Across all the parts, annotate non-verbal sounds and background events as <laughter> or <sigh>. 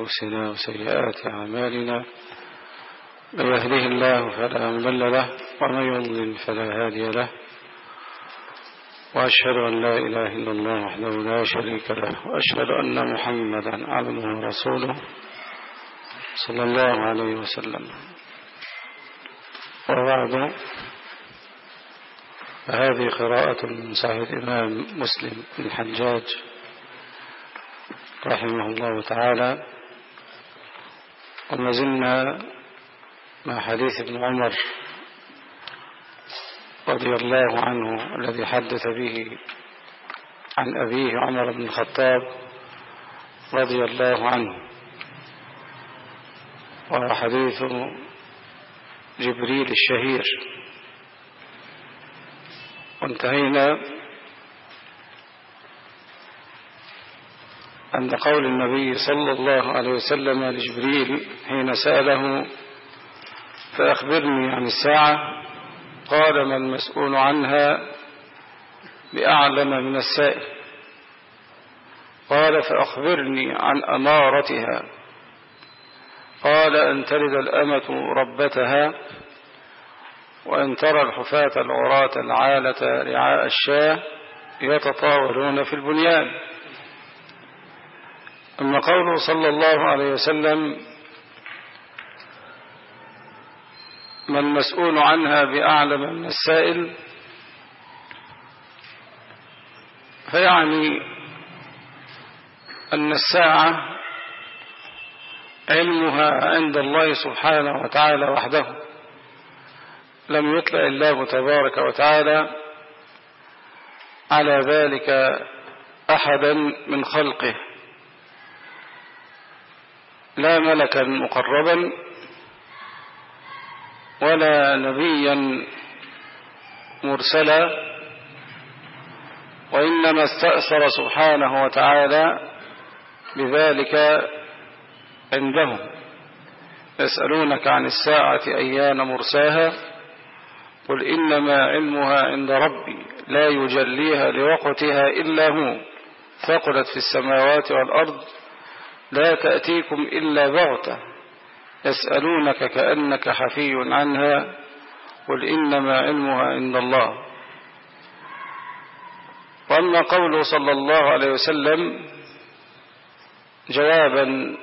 أنفسنا وسيئات أعمالنا. من يهده الله فلا مضل له ومن يضلل فلا هادي له. وأشهد أن لا إله إلا الله وحده لا شريك له وأشهد أن محمدا عبده ورسوله صلى الله عليه وسلم. وبعد فهذه قراءة من صحيح الإمام مسلم بن الحجاج رحمه الله تعالى. وما زلنا مع حديث ابن عمر رضي الله عنه الذي حدث به عن أبيه عمر بن الخطاب رضي الله عنه. وهو حديث جبريل الشهير. وانتهينا عند قول النبي صلى الله عليه وسلم لجبريل حين سأله فأخبرني عن الساعة؟ قال ما المسؤول عنها بأعلم من السائل. قال فأخبرني عن أمارتها. قال أن تلد الأمة ربتها وأن ترى الحفاة العراة العالة رعاء الشاة يتطاولون في البنيان. أما قوله صلى الله عليه وسلم ما المسؤول عنها بأعلم من السائل فيعني أن الساعة علمها عند الله سبحانه وتعالى وحده. لم يطلع الله تبارك وتعالى على ذلك أحدا من خلقه. لا ملكا مقربا ولا نبيا مرسلا وإنما استأثر سبحانه وتعالى بذلك عندهم يسألونك عن الساعة أيان مرساها؟ قل إنما علمها عند ربي لا يجليها لوقتها إلا هو. ثقلت في السماوات والأرض لا تأتيكم إلا بغتة يسألونك كأنك حفي عنها قل إنما علمها عند الله. وأما قوله صلى الله عليه وسلم جوابا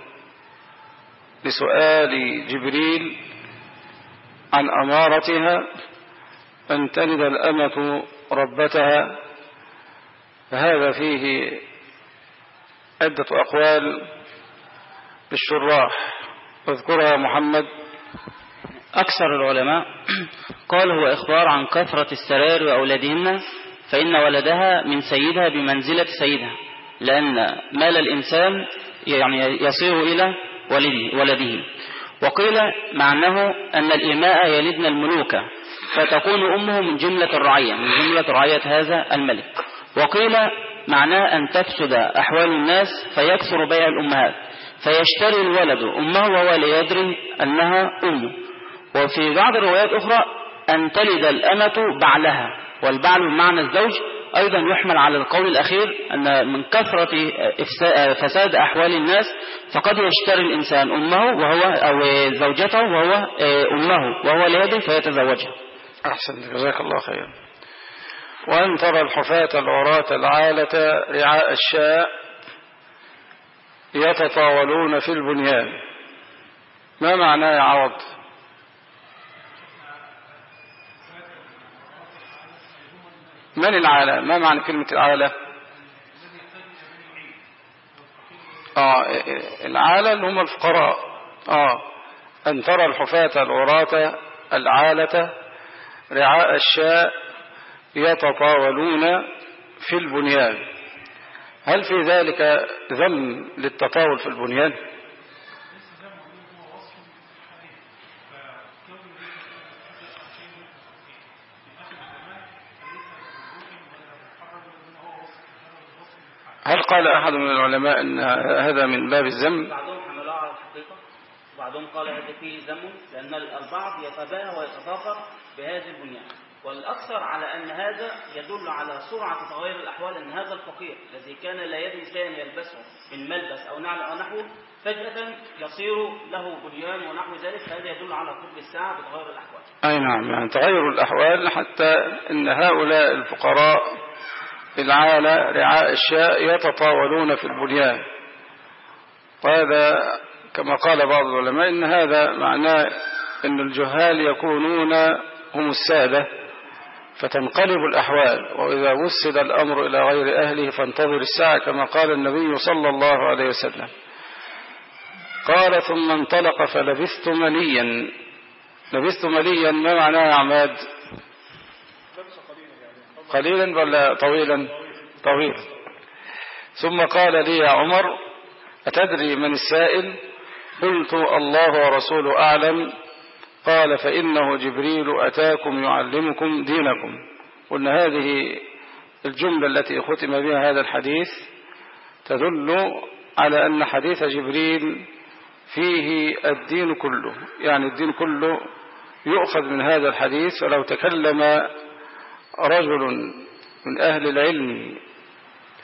لسؤال جبريل عن أمارتها أن تلد الأمة ربتها فهذا فيه عدة أقوال. للشراح اذكرها محمد. أكثر العلماء قال هو إخبار عن كثرة السرائر وأولادهن فإن ولدها من سيدها بمنزلة سيدها لأن مال الإنسان يعني يصير إلى ولده وقيل معناه أن الإماء يلدن الملوك فتكون أمه من جملة الرعية من جملة رعية هذا الملك. وقيل معناه أن تفسد أحوال الناس فيكثر بيع الأمهات. فيشتري الولد أمه وهو لا يدري أنها أمه وفي بعض الروايات أخرى أن تلد الأمة بعلها. والبعل بمعنى الزوج أيضا يحمل على القول الأخير أن من كثرة فساد أحوال الناس فقد يشتري الإنسان أمه وهو أو زوجته وهو أمه وهو لا يدري فيتزوجها. أحسن. جزاك الله خيرا. وأن ترى الحفاة العراة العالة رعاء الشاء يتطاولون في البنيان. ما معناه يا عوض؟ من العالة ما معنى كلمة العالة آه العالة اللي هم الفقراء. آه أن ترى الحفاة العراة العالة رعاء الشاء يتطاولون في البنيان. هل في ذلك ذم للتطاول في البنيان؟ هل قال أحد من العلماء أن هذا من باب الذم؟ بعضهم حملوها على الحقيقة وبعضهم قال هذا فيه ذم لأن البعض يتباهى ويتفاخر بهذه البنيان. والأكثر على أن هذا يدل على سرعة تغير الأحوال أن هذا الفقير الذي كان لا يدري شيئا يلبسه من ملبس أو نعل أو نحوه فجأة يصير له بنيان ونحو ذلك فهذا يدل على قرب الساعة بتغير الأحوال. أي نعم يعني تغير الأحوال حتى أن هؤلاء الفقراء العالة رعاء الشاء يتطاولون في البنيان. وهذا كما قال بعض العلماء إن هذا معناه أن الجهال يكونون هم السادة. فتنقلب الأحوال وإذا وسد الأمر إلى غير أهله فانتظر الساعة كما قال النبي صلى الله عليه وسلم. قال ثم انطلق فلبثت مليا. لبثت مليا ما معناه يا عماد؟ قليلا ولا طويلا؟ طويلا ثم قال لي يا عمر أتدري من السائل؟ قلت الله ورسوله أعلم. قال فإنه جبريل أتاكم يعلمكم دينكم. قلنا هذه الجملة التي ختم بها هذا الحديث تدل على أن حديث جبريل فيه الدين كله. يعني الدين كله يؤخذ من هذا الحديث. ولو تكلم رجل من أهل العلم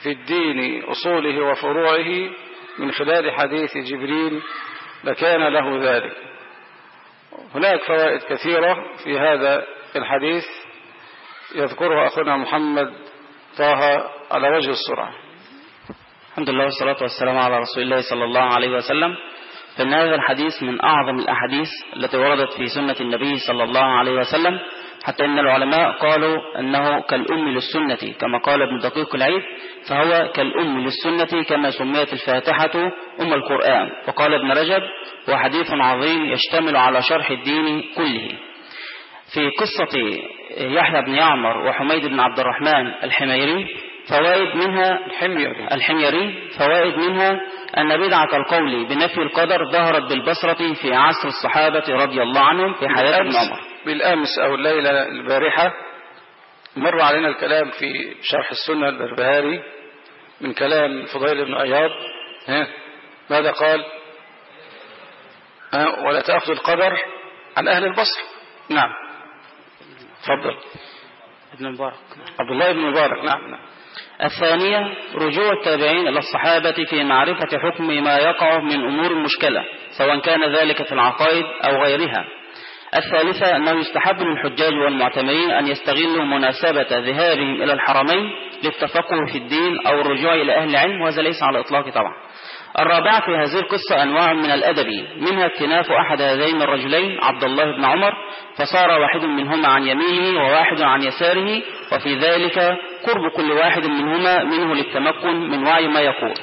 في الدين أصوله وفروعه من خلال حديث جبريل لكان له ذلك. هناك فوائد كثيرة في هذا الحديث يذكرها أخونا محمد طه على وجه السرعة. الحمد لله والصلاة والسلام على رسول الله صلى الله عليه وسلم. فإن هذا الحديث من أعظم الأحاديث التي وردت في سنة النبي صلى الله عليه وسلم. حتى إن العلماء قالوا أنه كالأم للسنة كما قال ابن دقيق العيد فهو كالأم للسنة كما سميت الفاتحة أم القرآن. وقال ابن رجب هو حديث عظيم يشتمل على شرح الدين كله. في قصة يحيى بن يعمر وحميد بن عبد الرحمن الحميري فوائد منها الحميري الحميري فوائد منها أن بدعة القول بنفي القدر ظهرت بالبصرة في عصر الصحابة رضي الله عنهم في حياة ابن عمر. بالأمس أو الليلة البارحة مر علينا الكلام في شرح السنة البربهاري من كلام فضيل بن أياض ها؟ ماذا قال؟ ولا تأخذ القدر عن أهل البصر. نعم. تفضل. ابن مبارك. عبد الله بن مبارك. نعم نعم. الثانية رجوع التابعين إلى الصحابة في معرفة حكم ما يقع من أمور مشكلة سواء كان ذلك في العقائد أو غيرها. الثالثة أنه يستحب للحجاج والمعتمرين أن يستغلوا مناسبة ذهابهم إلى الحرمين للتفقه في الدين أو الرجوع إلى أهل العلم وهذا ليس على الإطلاق طبعا. الرابعة في هذه القصة أنواع من الأدب منها اكتناف أحد هذين الرجلين عبد الله بن عمر فصار واحد منهما عن يمينه وواحد عن يساره وفي ذلك قرب كل واحد منهما منه للتمكن من وعي ما يقول.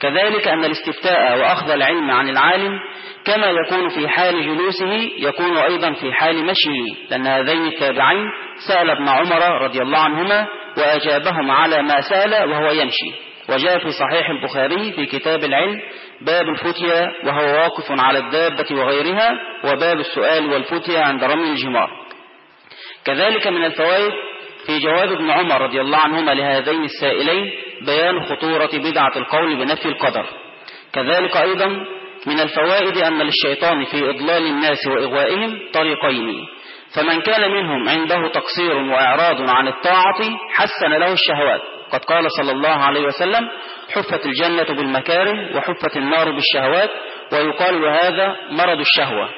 كذلك أن الاستفتاء وأخذ العلم عن العالم كما يكون في حال جلوسه يكون أيضا في حال مشيه لأن هذين التابعين سأل ابن عمر رضي الله عنهما وأجابهم على ما سأل وهو يمشي. وجاء في صحيح البخاري في كتاب العلم باب الفتيا وهو واقف على الدابة وغيرها وباب السؤال والفتيا عند رمي الجمار. كذلك من الفوائد في جواب ابن عمر رضي الله عنهما لهذين السائلين بيان خطورة بدعة القول بنفي القدر. كذلك أيضا من الفوائد أن للشيطان في إضلال الناس وإغوائهم طريقين. فمن كان منهم عنده تقصير وإعراض عن الطاعة حسن له الشهوات. قد قال صلى الله عليه وسلم حفت الجنة بالمكاره وحفت النار بالشهوات ويقال لهذا مرض الشهوة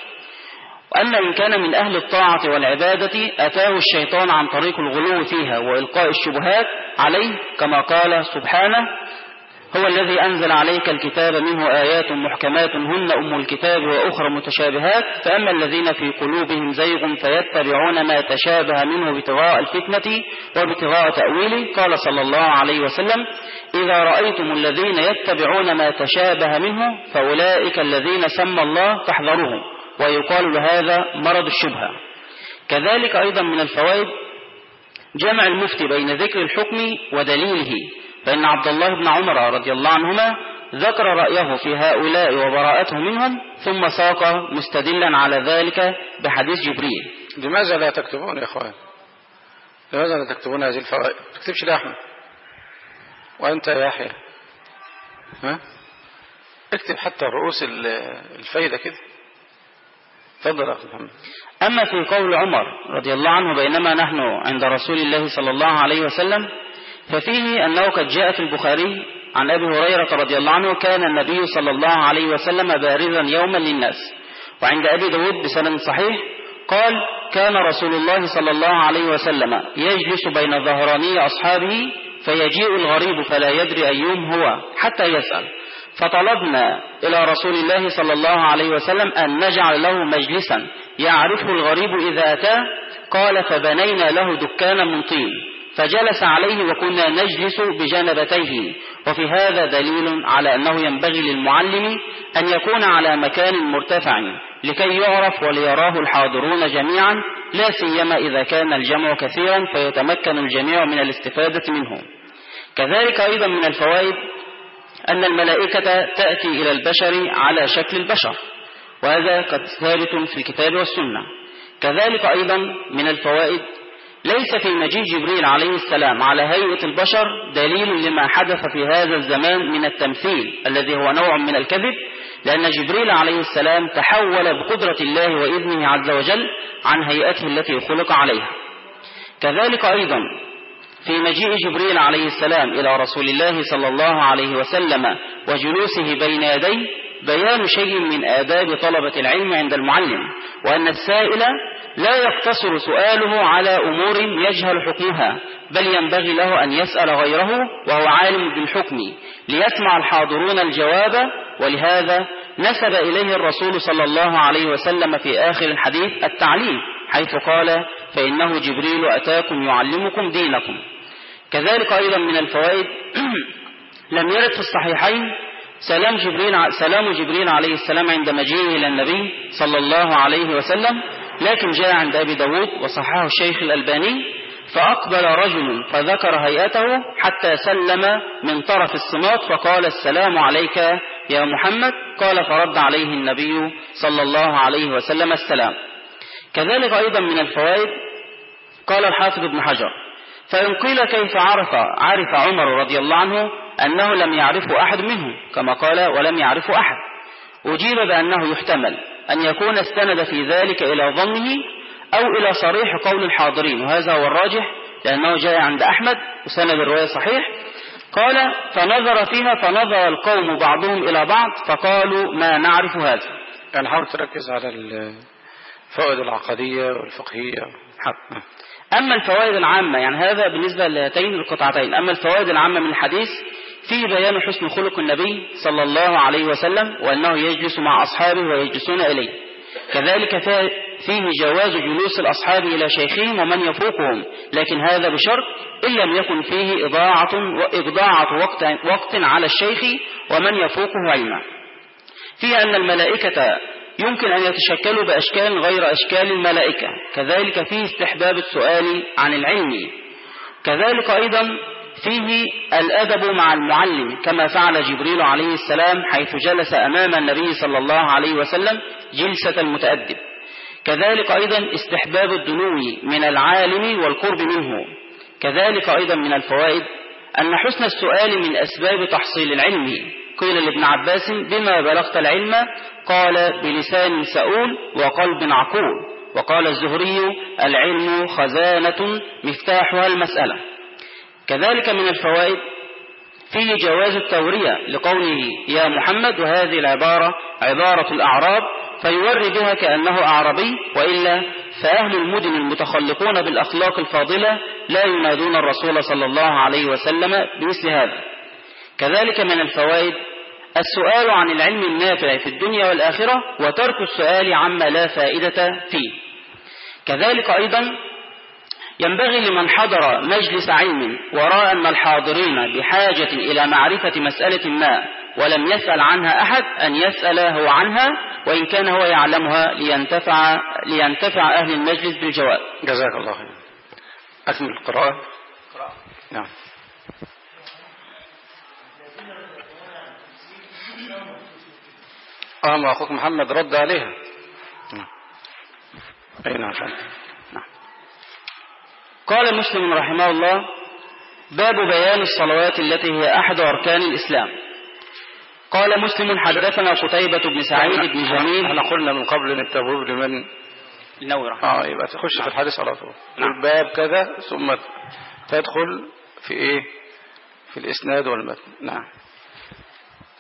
وأما إن كان من أهل الطاعة والعبادة أتاه الشيطان عن طريق الغلو فيها وإلقاء الشبهات عليه كما قال سبحانه هو الذي أنزل عليك الكتاب منه آيات محكمات هن أم الكتاب وأخرى متشابهات فأما الذين في قلوبهم زيغ فيتبعون ما تشابه منه ابتغاء الفتنة وابتغاء تأويله قال صلى الله عليه وسلم إذا رأيتم الذين يتبعون ما تشابه منه فأولئك الذين سمى الله فاحذروهم ويقال لهذا مرض الشبهة. كذلك أيضا من الفوائد جمع المفتي بين ذكر الحكم ودليله فإن عبد الله بن عمر رضي الله عنهما ذكر رأيه في هؤلاء وبراءته منهم ثم ساق مستدلا على ذلك بحديث جبريل. لماذا لا تكتبون يا إخوان؟ لماذا لا تكتبون هذه الفوائد؟ ما تكتبش ليه أحمد. وأنت يا يحيى ها؟ اكتب حتى رؤوس ال- الفايدة كده. تفضل أخي محمد. أما في قول عمر رضي الله عنه بينما نحن عند رسول الله صلى الله عليه وسلم ففيه أنه قد جاء في البخاري عن أبي هريرة رضي الله عنه كان النبي صلى الله عليه وسلم بارزا يوما للناس. وعند أبي داود بسند صحيح قال كان رسول الله صلى الله عليه وسلم يجلس بين ظهراني أصحابه فيجيء الغريب فلا يدري أيهم هو حتى يسأل. فطلبنا إلى رسول الله صلى الله عليه وسلم أن نجعل له مجلسا يعرفه الغريب إذا أتاه. قال فبنينا له دكانا من طين فجلس عليه وكنا نجلس بجانبتيه وفي هذا دليل على أنه ينبغي للمعلم أن يكون على مكان مرتفع لكي يعرف وليراه الحاضرون جميعا لا سيما إذا كان الجمع كثيرا فيتمكن الجميع من الاستفادة منه. كذلك أيضا من الفوائد أن الملائكة تأتي إلى البشر على شكل البشر وهذا قد ثابت في الكتاب والسنة. كذلك أيضا من الفوائد ليس في مجيء جبريل عليه السلام على هيئة البشر دليل لما حدث في هذا الزمان من التمثيل الذي هو نوع من الكذب لأن جبريل عليه السلام تحول بقدرة الله وإذنه عز وجل عن هيئته التي خلق عليها. كذلك أيضا في مجيء جبريل عليه السلام إلى رسول الله صلى الله عليه وسلم وجلوسه بين يديه بيان شيء من آداب طلبة العلم عند المعلم وأن السائل لا يقتصر سؤاله على أمور يجهل حكمها بل ينبغي له أن يسأل غيره وهو عالم بالحكم ليسمع الحاضرون الجواب ولهذا نسب إليه الرسول صلى الله عليه وسلم في آخر الحديث التعليم حيث قال فإنه جبريل أتاكم يعلمكم دينكم. كذلك أيضا من الفوائد. <clears throat> لم يرد في الصحيحين سلام جبريل, سلام جبريل عليه السلام عند مجيئه إلى النبي صلى الله عليه وسلم لكن جاء عند أبي داود وصححه الشيخ الألباني فأقبل رجل فذكر هيئته حتى سلم من طرف الصمات فقال السلام عليك يا محمد قال فرد عليه النبي صلى الله عليه وسلم السلام. كذلك أيضا من الفوائد قال الحافظ ابن حجر فإن قيل كيف عرف عرف عمر رضي الله عنه أنه لم يعرفه أحد منهم كما قال ولم يعرفه أحد. أجيب بأنه يحتمل أن يكون استند في ذلك إلى ظنه أو إلى صريح قول الحاضرين وهذا هو الراجح لأنه جاء عند أحمد وسند الرواية صحيح. قال فنظر فيها فنظر القوم بعضهم إلى بعض فقالوا ما نعرف هذا. يعني حاول تركز على الفوائد العقدية والفقهية. حق. أما الفوائد العامة يعني هذا بالنسبة لهاتين القطعتين. أما الفوائد العامة من الحديث فيه بيان حسن خلق النبي صلى الله عليه وسلم وأنه يجلس مع أصحابه ويجلسون إليه. كذلك فيه جواز جلوس الأصحاب إلى شيخهم ومن يفوقهم لكن هذا بشرط إن لم يكن فيه إضاعة, وإضاعة وقت, وقت على الشيخ ومن يفوقه علما. فيه أن الملائكة يمكن أن يتشكلوا بأشكال غير أشكال الملائكة. كذلك فيه استحباب السؤال عن العلم. كذلك أيضا فيه الأدب مع المعلم كما فعل جبريل عليه السلام حيث جلس أمام النبي صلى الله عليه وسلم جلسة المتأدب. كذلك أيضا استحباب الدنو من العالم والقرب منه. كذلك أيضا من الفوائد أن حسن السؤال من أسباب تحصيل العلم. قيل لابن عباس بما بلغت العلم؟ قال بلسان سؤول وقلب عقول. وقال الزهري العلم خزانة مفتاحها المسألة. كذلك من الفوائد فيه جواز التورية لقوله يا محمد وهذه العبارة عبارة الأعراب فيوري بها كأنه أعربي وإلا فأهل المدن المتخلقون بالأخلاق الفاضلة لا ينادون الرسول صلى الله عليه وسلم بمثل هذا. كذلك من الفوائد السؤال عن العلم النافع في الدنيا والآخرة وترك السؤال عما لا فائدة فيه. كذلك أيضا ينبغي لمن حضر مجلس علم ورأى أن الحاضرين بحاجة إلى معرفة مسألة ما ولم يسأل عنها أحد أن يسأل هو عنها وإن كان هو يعلمها لينتفع, لينتفع أهل المجلس بالجواب. جزاك الله خير أكمل القراءة. نعم. آه ما أخوك محمد رد عليها أي نعم نعم. قال مسلم رحمه الله باب بيان الصلوات التي هي أحد أركان الإسلام. قال مسلم حدثنا قتيبة بن سعيد بن جميل. إحنا قلنا من قبل إن التبويب لمن النووي رحمه آه يبقى تخش في الحديث على طول. نعم. الباب كذا ثم تدخل في إيه؟ في الإسناد والمتن. نعم.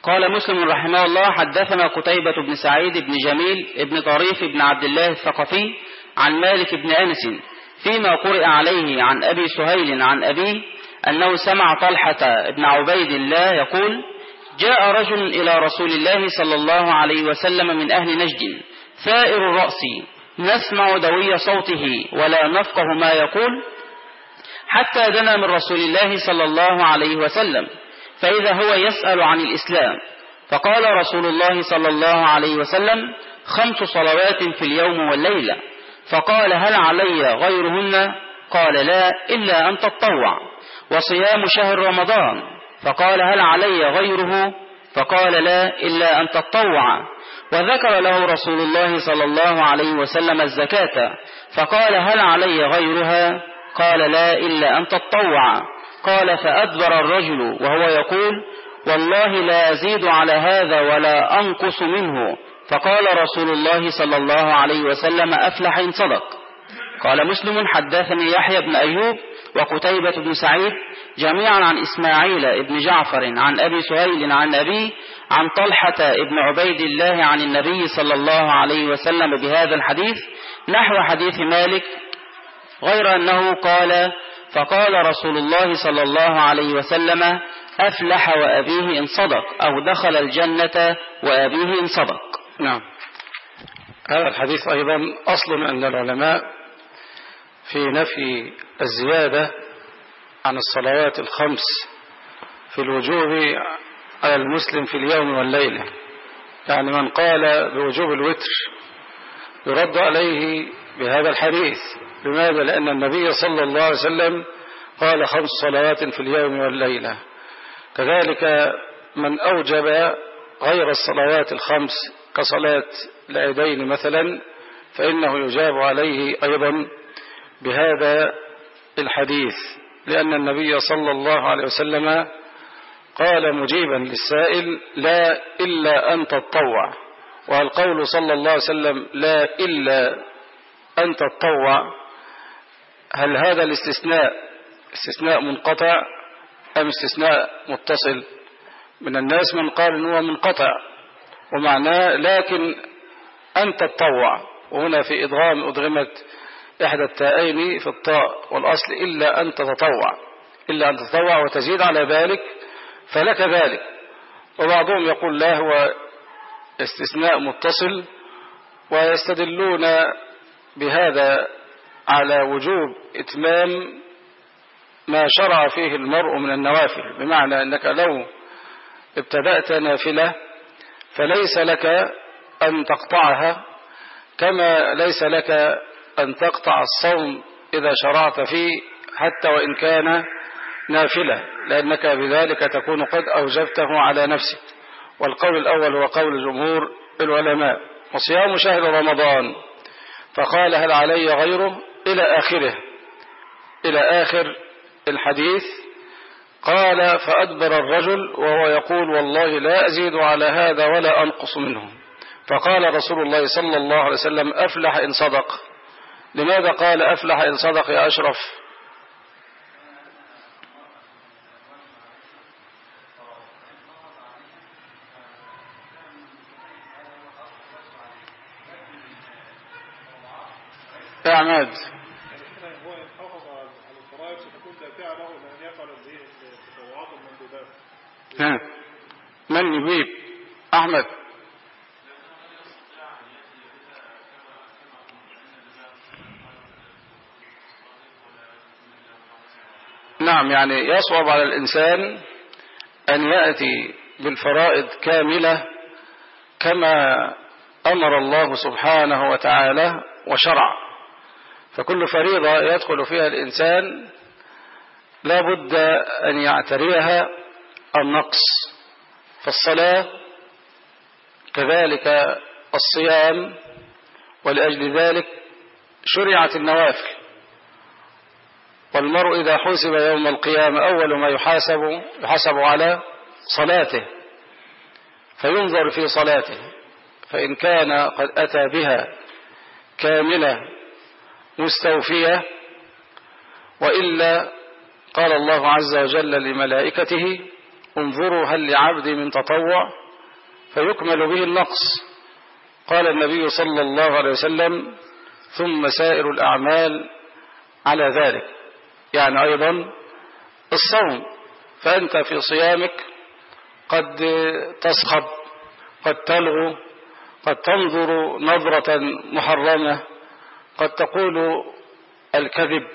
قال مسلم رحمه الله حدثنا قتيبة بن سعيد بن جميل بن طريف بن عبد الله الثقفي عن مالك بن أنس فيما قرئ عليه عن أبي سهيل عن أبيه أنه سمع طلحة بن عبيد الله يقول جاء رجل إلى رسول الله صلى الله عليه وسلم من أهل نجد ثائر الرأس نسمع دوي صوته ولا نفقه ما يقول حتى دنا من رسول الله صلى الله عليه وسلم. فإذا هو يسأل عن الإسلام. فقال رسول الله صلى الله عليه وسلم خمس صلوات في اليوم والليلة. فقال هل علي غيرهن؟ قال لا إلا أن تطوع. وصيام شهر رمضان. فقال هل علي غيره؟ فقال لا إلا أن تطوع. وذكر له رسول الله صلى الله عليه وسلم الزكاة. فقال هل علي غيرها؟ قال لا إلا أن تطوع. قال فأدبر الرجل وهو يقول والله لا أزيد على هذا ولا أنقص منه. فقال رسول الله صلى الله عليه وسلم أفلح إن صدق. قال مسلم حدثني يحيى بن أيوب وقتيبة بن سعيد جميعا عن إسماعيل بن جعفر عن أبي سهيل عن أبيه عن طلحة بن عبيد الله عن النبي صلى الله عليه وسلم بهذا الحديث نحو حديث مالك غير أنه قال فقال رسول الله صلى الله عليه وسلم أفلح وأبيه إن صدق أو دخل الجنة وأبيه إن صدق. نعم. هذا الحديث أيضا أصل أن العلماء في نفي الزيادة عن الصلوات الخمس في الوجوب على المسلم في اليوم والليلة. يعني من قال بوجوب الوتر يرد عليه بهذا الحديث. لماذا؟ لأن النبي صلى الله عليه وسلم قال خمس صلوات في اليوم والليلة. كذلك من أوجب غير الصلوات الخمس كصلاة العيدين مثلا فإنه يجاب عليه أيضا بهذا الحديث. لأن النبي صلى الله عليه وسلم قال مجيبا للسائل لا إلا أن تطوع. والقول صلى الله عليه وسلم لا إلا أن تطوع هل هذا الاستثناء استثناء منقطع أم استثناء متصل؟ من الناس من قال أنه منقطع ومعناه لكن أن تطوع وهنا في إدغام أدغمت إحدى التائين في الطاء والأصل إلا أن تتطوع. إلا أن تتطوع وتزيد على ذلك فلك ذلك. وبعضهم يقول لا هو استثناء متصل ويستدلون بهذا على وجوب إتمام ما شرع فيه المرء من النوافل بمعنى أنك لو ابتدأت نافلة فليس لك أن تقطعها كما ليس لك أن تقطع الصوم إذا شرعت فيه حتى وإن كان نافلة لأنك بذلك تكون قد أوجبته على نفسك. والقول الأول هو قول جمهور العلماء وصيام شهر رمضان. فقال هل علي غيره إلى آخره. إلى آخر الحديث. قال فأدبر الرجل وهو يقول والله لا أزيد على هذا ولا أنقص منه فقال رسول الله صلى الله عليه وسلم أفلح إن صدق. لماذا قال أفلح إن صدق يا أشرف يا عماد هو إن حافظ على الفرائض ستكون دافعة له لأن يفعل هذه التطوعات والمندوبات ها من يجيب أحمد نعم يعني يصعب على الإنسان أن يأتي بالفرائض كاملة كما أمر الله سبحانه وتعالى وشرع. فكل فريضة يدخل فيها الإنسان لا بد أن يعتريها النقص. فالصلاة كذلك الصيام ولأجل ذلك شرعت النوافل. والمرء إذا حسب يوم القيامة أول ما يحاسب يحاسب على صلاته فينظر في صلاته فإن كان قد أتى بها كاملة مستوفية وإلا قال الله عز وجل لملائكته انظروا هل لعبدي من تطوع؟ فيكمل به النقص. قال النبي صلى الله عليه وسلم ثم سائر الأعمال على ذلك. يعني أيضا الصوم فأنت في صيامك قد تصخب قد تلغو قد تنظر نظرة محرمة قد تقول الكذب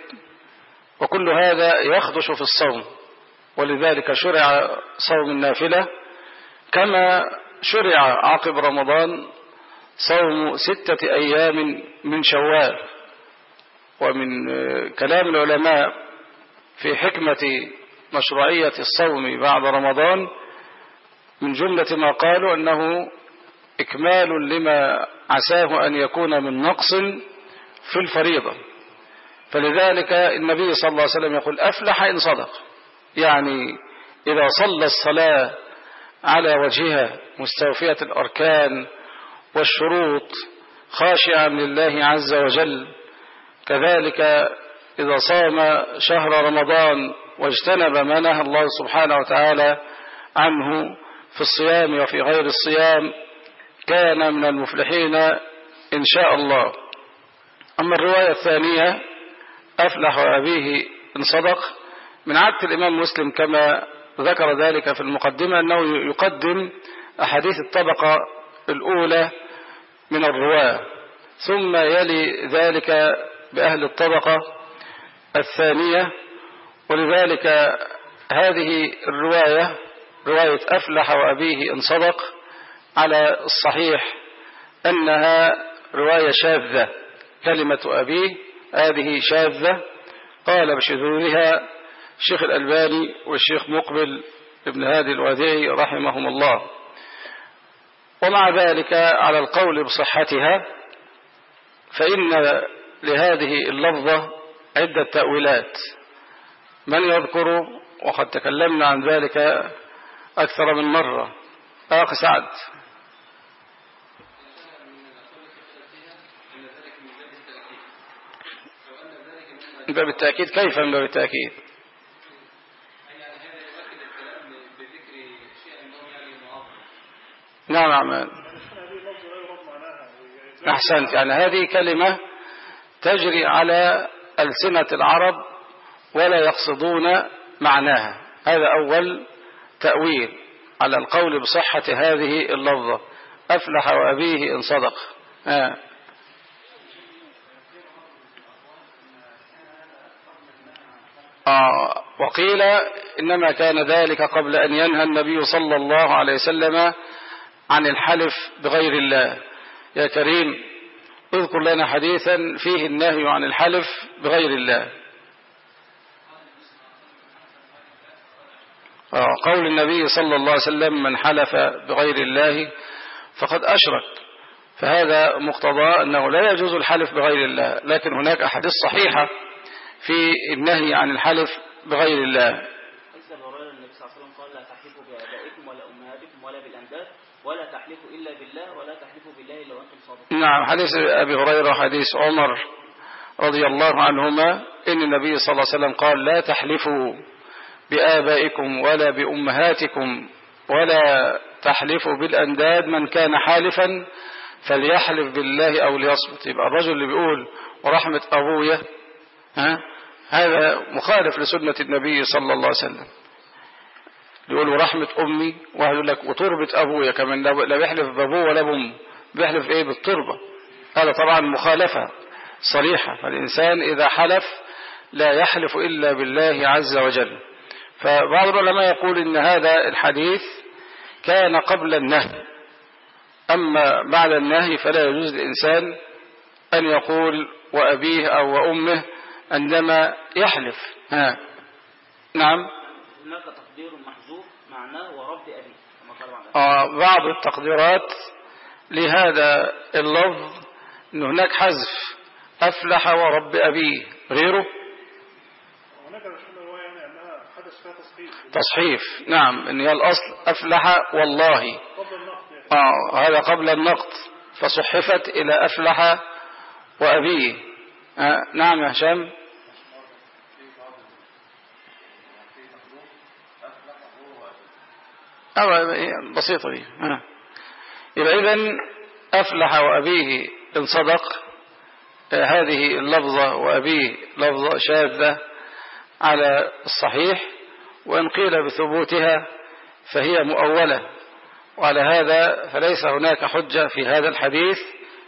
وكل هذا يخدش في الصوم. ولذلك شرع صوم النافلة كما شرع عقب رمضان صوم ستة أيام من شوال. ومن كلام العلماء في حكمة مشروعية الصوم بعد رمضان من جملة ما قالوا أنه إكمال لما عساه أن يكون من نقص في الفريضة. فلذلك النبي صلى الله عليه وسلم يقول أفلح إن صدق. يعني إذا صلى الصلاة على وجهها مستوفية الأركان والشروط خاشعا لله عز وجل كذلك إذا صام شهر رمضان واجتنب ما نهى الله سبحانه وتعالى عنه في الصيام وفي غير الصيام كان من المفلحين إن شاء الله. أما الرواية الثانية أفلح أبيه إن صدق. من عادة الإمام مسلم كما ذكر ذلك في المقدمة أنه يقدم أحاديث الطبقة الأولى من الرواة. ثم يلي ذلك بأهل الطبقة الثانية ولذلك هذه الرواية رواية أفلح وأبيه إن صدق على الصحيح أنها رواية شاذة كلمة أبيه هذه شاذة. قال بشذورها الشيخ الألباني والشيخ مقبل ابن هادي الوادعي رحمهم الله. ومع ذلك على القول بصحتها فإن لهذه اللفظة عدة تأويلات. من يذكر وقد تكلمنا عن ذلك أكثر من مرة؟ أخ سعد. من باب التأكيد كيف من باب التأكيد؟ نعم أعمال أحسنت يعني هذه كلمة تجري على ألسنة العرب ولا يقصدون معناها. هذا أول تأويل على القول بصحة هذه اللفظة. أفلح وأبيه إن صدق. آه. آه. وقيل إنما كان ذلك قبل أن ينهى النبي صلى الله عليه وسلم عن الحلف بغير الله. يا كريم اذكر لنا حديثا فيه النهي عن الحلف بغير الله. قول النبي صلى الله عليه وسلم من حلف بغير الله فقد أشرك. فهذا مقتضى أنه لا يجوز الحلف بغير الله لكن هناك أحاديث صحيحة في النهي عن الحلف بغير الله. ولا تحلفوا إلا بالله ولا تحلفوا بالله إلا وأنتم صادقون نعم حديث أبي هريرة وحديث عمر رضي الله عنهما إن النبي صلى الله عليه وسلم قال لا تحلفوا بآبائكم ولا بأمهاتكم ولا تحلفوا بالأنداد من كان حالفا فليحلف بالله أو ليصمت. يبقى الرجل اللي بيقول ورحمة أبويا ها هذا مخالف لسنة النبي صلى الله عليه وسلم. يقول ورحمة أمي واحد يقول لك وتربة أبويا كمان لا بيحلف بأبوه ولا بأمه. بيحلف إيه؟ بالتربة هذا طبعا مخالفة صريحة. فالإنسان إذا حلف لا يحلف إلا بالله عز وجل. فبعض العلماء يقول إن هذا الحديث كان قبل النهي. أما بعد النهي فلا يجوز للإنسان أن يقول وأبيه أو وأمه عندما يحلف. ها نعم. هناك تقدير محذوف معناه ورب أبيه كما قال بعض آه بعض التقديرات لهذا اللفظ أن هناك حذف أفلح ورب أبيه غيره؟ هناك يعني تصحيف نعم إن هي الأصل أفلح والله. قبل النقل آه هذا قبل النقط فصحفت إلى أفلح وأبيه. آه نعم يا هشام. أو بسيطة دي. آه. يبقى إذن أفلح وأبيه إن صدق آه هذه اللفظة وأبيه لفظة شاذة على الصحيح وإن قيل بثبوتها فهي مؤولة. وعلى هذا فليس هناك حجة في هذا الحديث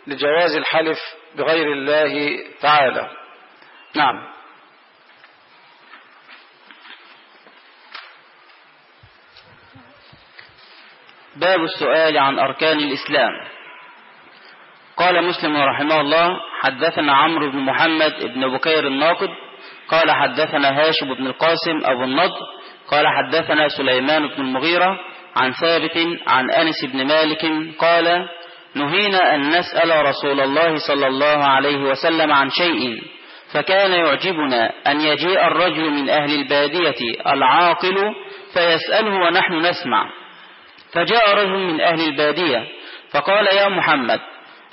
لجواز الحلف بغير الله تعالى. نعم. باب السؤال عن أركان الإسلام. قال مسلم رحمه الله حدثنا عمرو بن محمد بن بكير الناقد قال حدثنا هاشم بن القاسم أبو النضر قال حدثنا سليمان بن المغيرة عن ثابت عن أنس بن مالك قال نهينا أن نسأل رسول الله صلى الله عليه وسلم عن شيء فكان يعجبنا أن يجيء الرجل من أهل البادية العاقل فيسأله ونحن نسمع. فجاء رجل من أهل البادية. فقال يا محمد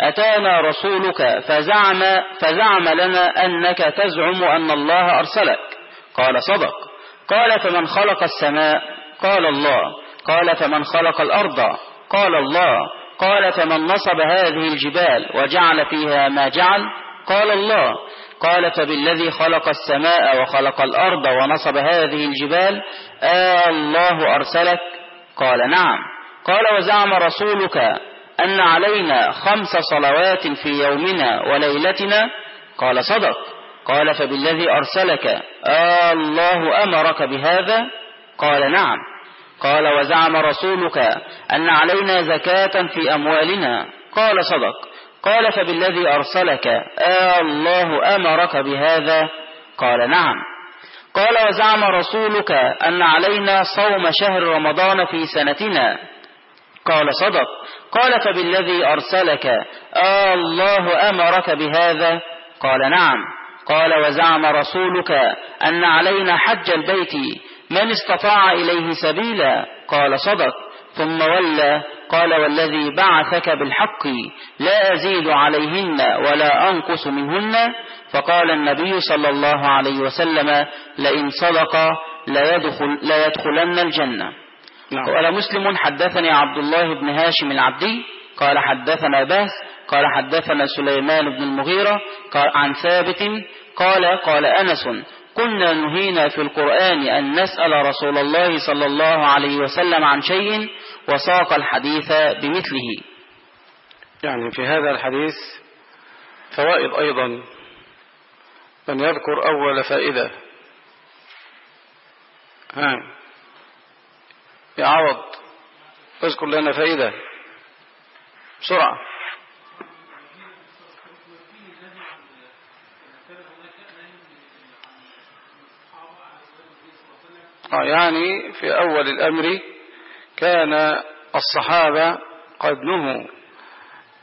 أتانا رسولك فزعم, فزعم لنا أنك تزعم أن الله أرسلك. قال صدق. قال فمن خلق السماء؟ قال الله. قال فمن خلق الأرض؟ قال الله. قال فمن نصب هذه الجبال وجعل فيها ما جعل؟ قال الله. قال فبالذي خلق السماء وخلق الأرض ونصب هذه الجبال آه الله أرسلك؟ قال نعم. قال وزعم رسولك أن علينا خمس صلوات في يومنا وليلتنا. قال صدق. قال فبالذي أرسلك؟ آه الله أمرك بهذا؟ قال نعم. قال وزعم رسولك أن علينا زكاة في أموالنا؟ قال صدق. قال فبالذي أرسلك؟ آه الله أمرك بهذا؟ قال نعم. قال وزعم رسولك أن علينا صوم شهر رمضان في سنتنا. قال صدق. قال فبالذي أرسلك؟ آه الله أمرك بهذا؟ قال نعم. قال وزعم رسولك أن علينا حج البيت. من استطاع إليه سبيلا؟ قال صدق. ثم ولى. قال والذي بعثك بالحق لا أزيد عليهن ولا أنقص منهن. فقال النبي صلى الله عليه وسلم لئن صدق لا, يدخل لا يدخلن الجنة. نعم. قال مسلم حدثني عبد الله بن هاشم العبدي قال حدثنا باس قال حدثنا سليمان بن المغيرة قال عن ثابت قال قال أنس كنا نهينا في القرآن أن نسأل رسول الله صلى الله عليه وسلم عن شيء وساق الحديث بمثله. يعني في هذا الحديث فوائد أيضا من يذكر أول فائدة. ها. يا عوض اذكر لنا فائدة. بسرعة. آه يعني في أول الأمر كان الصحابة قد نهوا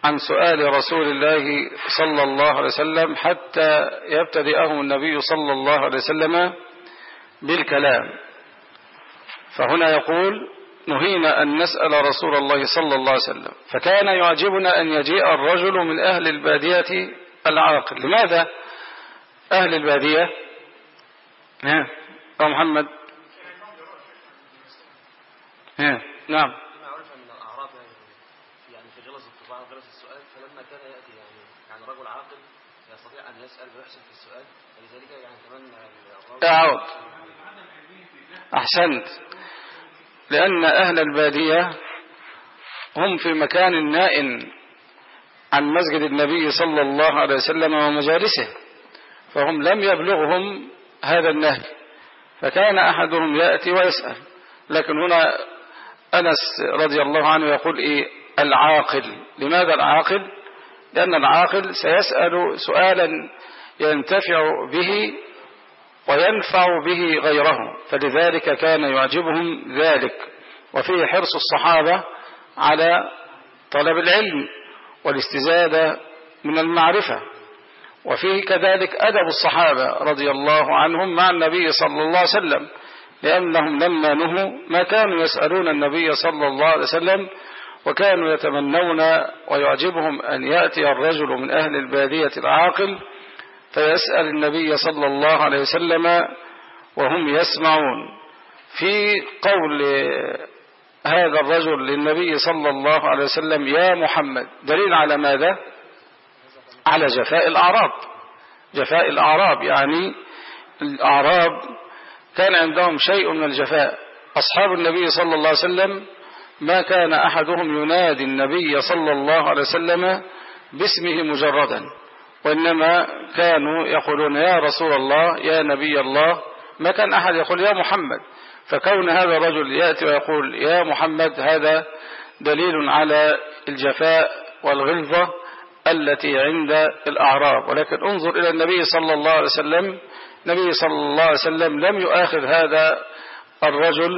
عن سؤال رسول الله صلى الله عليه وسلم حتى يبتدئهم النبي صلى الله عليه وسلم بالكلام. فهنا يقول نهينا أن نسأل رسول الله صلى الله عليه وسلم فكان يعجبنا أن يجيء الرجل من أهل البادية العاقل. لماذا أهل البادية؟ يا محمد؟ نعم ما عرف من الأعراب يعني يعني في غلظ الطباع وغلظ السؤال فلما كان يأتي يعني يعني رجل عاقل يستطيع أن يسأل في السؤال. يعني كمان أحسنت. لأن أهل البادية هم في مكان نائم عن مسجد النبي صلى الله عليه وسلم ومجالسه فهم لم يبلغهم هذا النهي. فكان أحدهم يأتي ويسأل. لكن هنا أنس رضي الله عنه يقول إيه؟ العاقل. لماذا العاقل؟ لأن العاقل سيسأل سؤالا ينتفع به وينفع به غيره فلذلك كان يعجبهم ذلك. وفيه حرص الصحابة على طلب العلم والاستزادة من المعرفة. وفيه كذلك أدب الصحابة رضي الله عنهم مع النبي صلى الله عليه وسلم لأنهم لما نهوا ما كانوا يسألون النبي صلى الله عليه وسلم وكانوا يتمنون ويعجبهم أن يأتي الرجل من أهل البادية العاقل فيسأل النبي صلى الله عليه وسلم وهم يسمعون. في قول هذا الرجل للنبي صلى الله عليه وسلم يا محمد دليل على ماذا؟ على جفاء الأعراب. جفاء الأعراب يعني الأعراب كان عندهم شيء من الجفاء. أصحاب النبي صلى الله عليه وسلم ما كان أحدهم ينادي النبي صلى الله عليه وسلم باسمه مجردا وإنما كانوا يقولون يا رسول الله يا نبي الله. ما كان أحد يقول يا محمد. فكون هذا الرجل يأتي ويقول يا محمد هذا دليل على الجفاء والغلظة التي عند الأعراب. ولكن انظر إلى النبي صلى الله عليه وسلم. النبي صلى الله عليه وسلم لم يؤاخذ هذا الرجل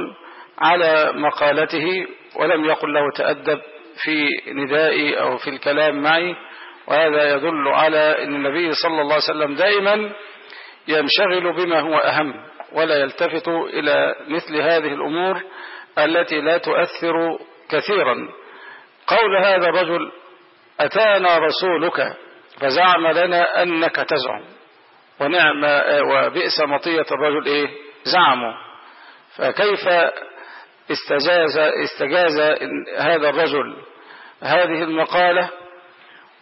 على مقالته ولم يقل له تأدب في ندائي أو في الكلام معي وهذا يدل على أن النبي صلى الله عليه وسلم دائما ينشغل بما هو أهم ولا يلتفت إلى مثل هذه الأمور التي لا تؤثر كثيرا. قول هذا الرجل أتانا رسولك فزعم لنا أنك تزعم. ونعم وبئس مطية الرجل إيه؟ زعمه. فكيف استجاز, استجاز هذا الرجل هذه المقالة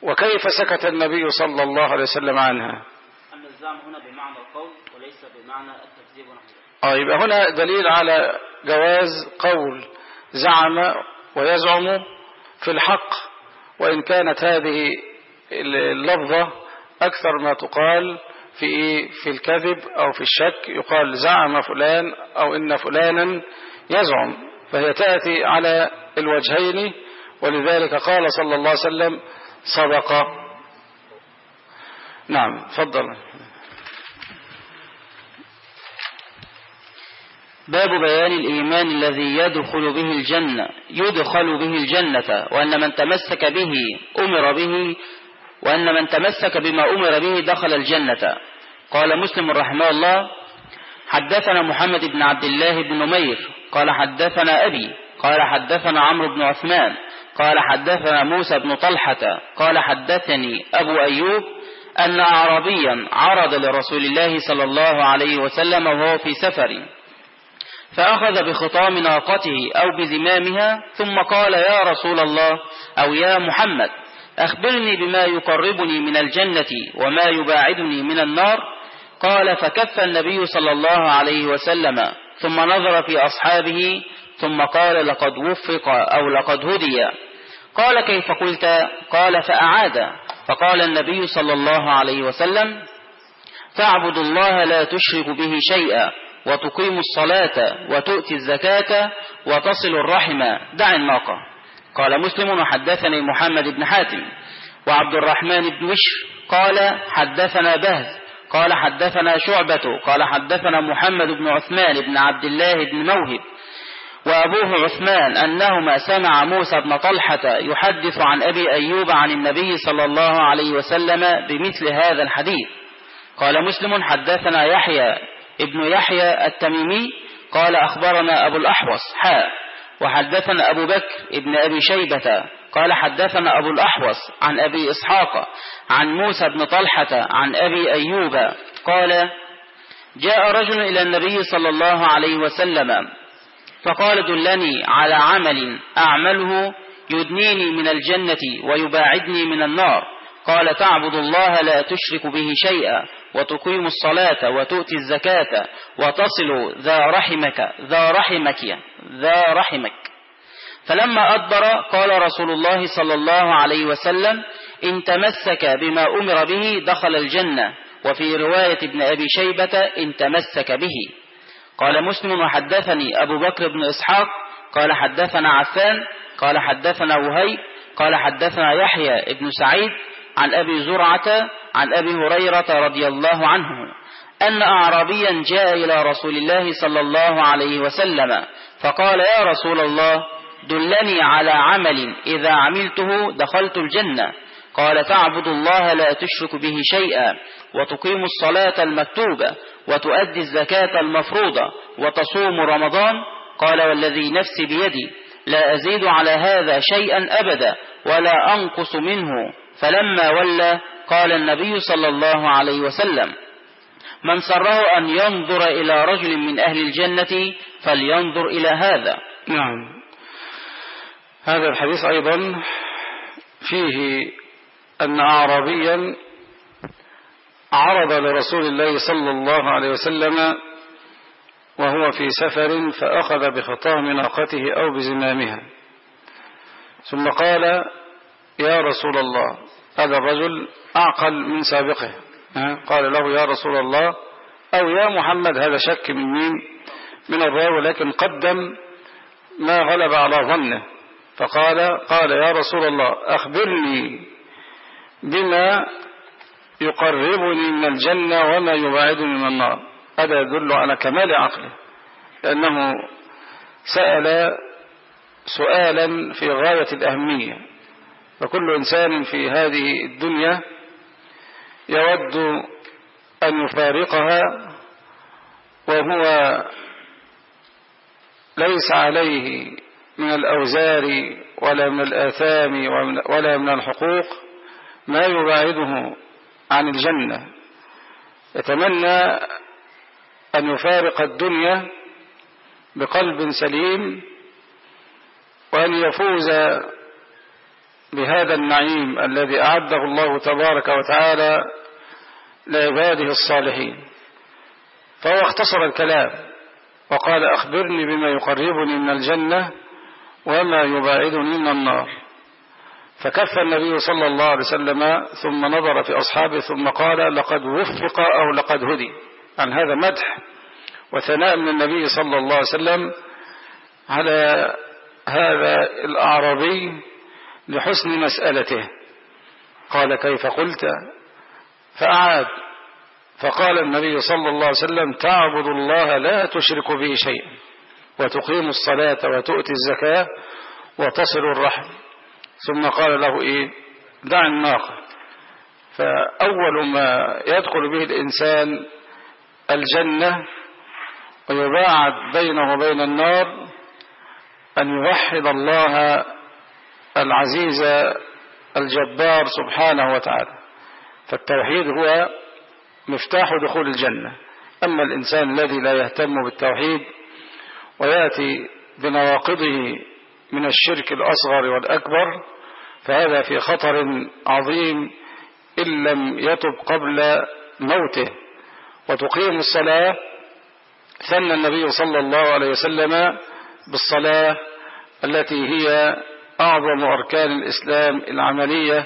وكيف سكت النبي صلى الله عليه وسلم عنها أما الزعم هنا بمعنى القول وليس بمعنى التكذيب ونحوه آه يبقى هنا دليل على جواز قول زعم ويزعم في الحق وإن كانت هذه اللفظة أكثر ما تقال في؟ في الكذب أو في الشك يقال زعم فلان أو إن فلانا يزعم فهي تأتي على الوجهين ولذلك قال صلى الله عليه وسلم صدق. نعم فضل باب بيان الإيمان الذي يدخل به الجنة يدخل به الجنة وأن من تمسك به أمر به وأن من تمسك بما أمر به دخل الجنة. قال مسلم رحمه الله حدثنا محمد بن عبد الله بن نمير قال حدثنا أبي قال حدثنا عمرو بن عثمان قال حدثنا موسى بن طلحة قال حدثني أبو أيوب أن أعرابيا عرض لرسول الله صلى الله عليه وسلم وهو في سفر فأخذ بخطام ناقته أو بزمامها ثم قال يا رسول الله أو يا محمد أخبرني بما يقربني من الجنة وما يباعدني من النار قال فكف النبي صلى الله عليه وسلم ثم نظر في أصحابه ثم قال لقد وفق أو لقد هدي. قال كيف قلت؟ قال فأعاد. فقال النبي صلى الله عليه وسلم تعبد الله لا تشرك به شيئا وتقيم الصلاة وتؤتي الزكاة وتصل الرحم. دع الناقة. قال مسلم وحدثني محمد بن حاتم وعبد الرحمن بن وشر قال حدثنا بهز قال حدثنا شعبة قال حدثنا محمد بن عثمان بن عبد الله بن موهب وأبوه عثمان أنهما سمع موسى بن طلحة يحدث عن أبي أيوب عن النبي صلى الله عليه وسلم بمثل هذا الحديث. قال مسلم حدثنا يحيى ابن يحيى التميمي قال أخبرنا أبو الأحوص حاء وحدثنا أبو بكر ابن أبي شيبة. قال حدثنا أبو الأحوص عن أبي إسحاق عن موسى بن طلحة عن أبي أيوب قال جاء رجل إلى النبي صلى الله عليه وسلم فقال دلني على عمل أعمله يدنيني من الجنة ويباعدني من النار. قال تعبد الله لا تشرك به شيئا وتقيم الصلاة وتؤتي الزكاة وتصل ذا رحمك ذا رحمك ذا رحمك. فلما أدبر قال رسول الله صلى الله عليه وسلم إن تمسك بما أمر به دخل الجنة وفي رواية ابن أبي شيبة إن تمسك به. قال مسلم وحدثني أبو بكر بن إسحاق قال حدثنا عفان قال حدثنا وهيب قال حدثنا يحيى بن سعيد عن أبي زرعة عن أبي هريرة رضي الله عنه أن أعرابيا جاء إلى رسول الله صلى الله عليه وسلم فقال يا رسول الله دلني على عمل إذا عملته دخلت الجنة. قال تعبد الله لا تشرك به شيئا وتقيم الصلاة المكتوبة وتؤدي الزكاة المفروضة وتصوم رمضان. قال والذي نفسي بيدي لا أزيد على هذا شيئا أبدا ولا أنقص منه. فلما ولى قال النبي صلى الله عليه وسلم من سره أن ينظر إلى رجل من أهل الجنة فلينظر إلى هذا. نعم. هذا الحديث أيضا فيه أن أعرابيا عرض لرسول الله صلى الله عليه وسلم وهو في سفر فأخذ بخطام ناقته أو بزمامها. ثم قال يا رسول الله هذا الرجل أعقل من سابقه. قال له يا رسول الله أو يا محمد هذا شك من مين؟ من الراوي لكن قدم ما غلب على ظنه. فقال قال يا رسول الله أخبرني بما يقربني من الجنة وما يبعدني من النار. هذا يدل على كمال عقله لأنه سأل سؤالا في غاية الأهمية. فكل إنسان في هذه الدنيا يود أن يفارقها وهو ليس عليه من الأوزار ولا من الآثام ولا من الحقوق ما يباعده عن الجنة. يتمنى أن يفارق الدنيا بقلب سليم وأن يفوز بهذا النعيم الذي أعده الله تبارك وتعالى لعباده الصالحين. فهو اختصر الكلام وقال أخبرني بما يقربني من الجنة وما يباعدني من النار. فكف النبي صلى الله عليه وسلم ثم نظر في أصحابه ثم قال لقد وفق أو لقد هدي. عن هذا مدح وثناء من النبي صلى الله عليه وسلم على هذا الأعرابي لحسن مسألته. قال كيف قلت؟ فأعاد. فقال النبي صلى الله عليه وسلم تعبد الله لا تشرك به شيئا. وتقيم الصلاة وتؤتي الزكاة وتصل الرحم. ثم قال له إيه؟ دع الناقة. فأول ما يدخل به الإنسان الجنة ويباعد بينه وبين النار أن يوحد الله العزيز الجبار سبحانه وتعالى. فالتوحيد هو مفتاح دخول الجنة. أما الإنسان الذي لا يهتم بالتوحيد ويأتي بنواقضه من الشرك الأصغر والأكبر فهذا في خطر عظيم إن لم يتب قبل موته. وتقيم الصلاة ثنى النبي صلى الله عليه وسلم بالصلاة التي هي أعظم أركان الإسلام العملية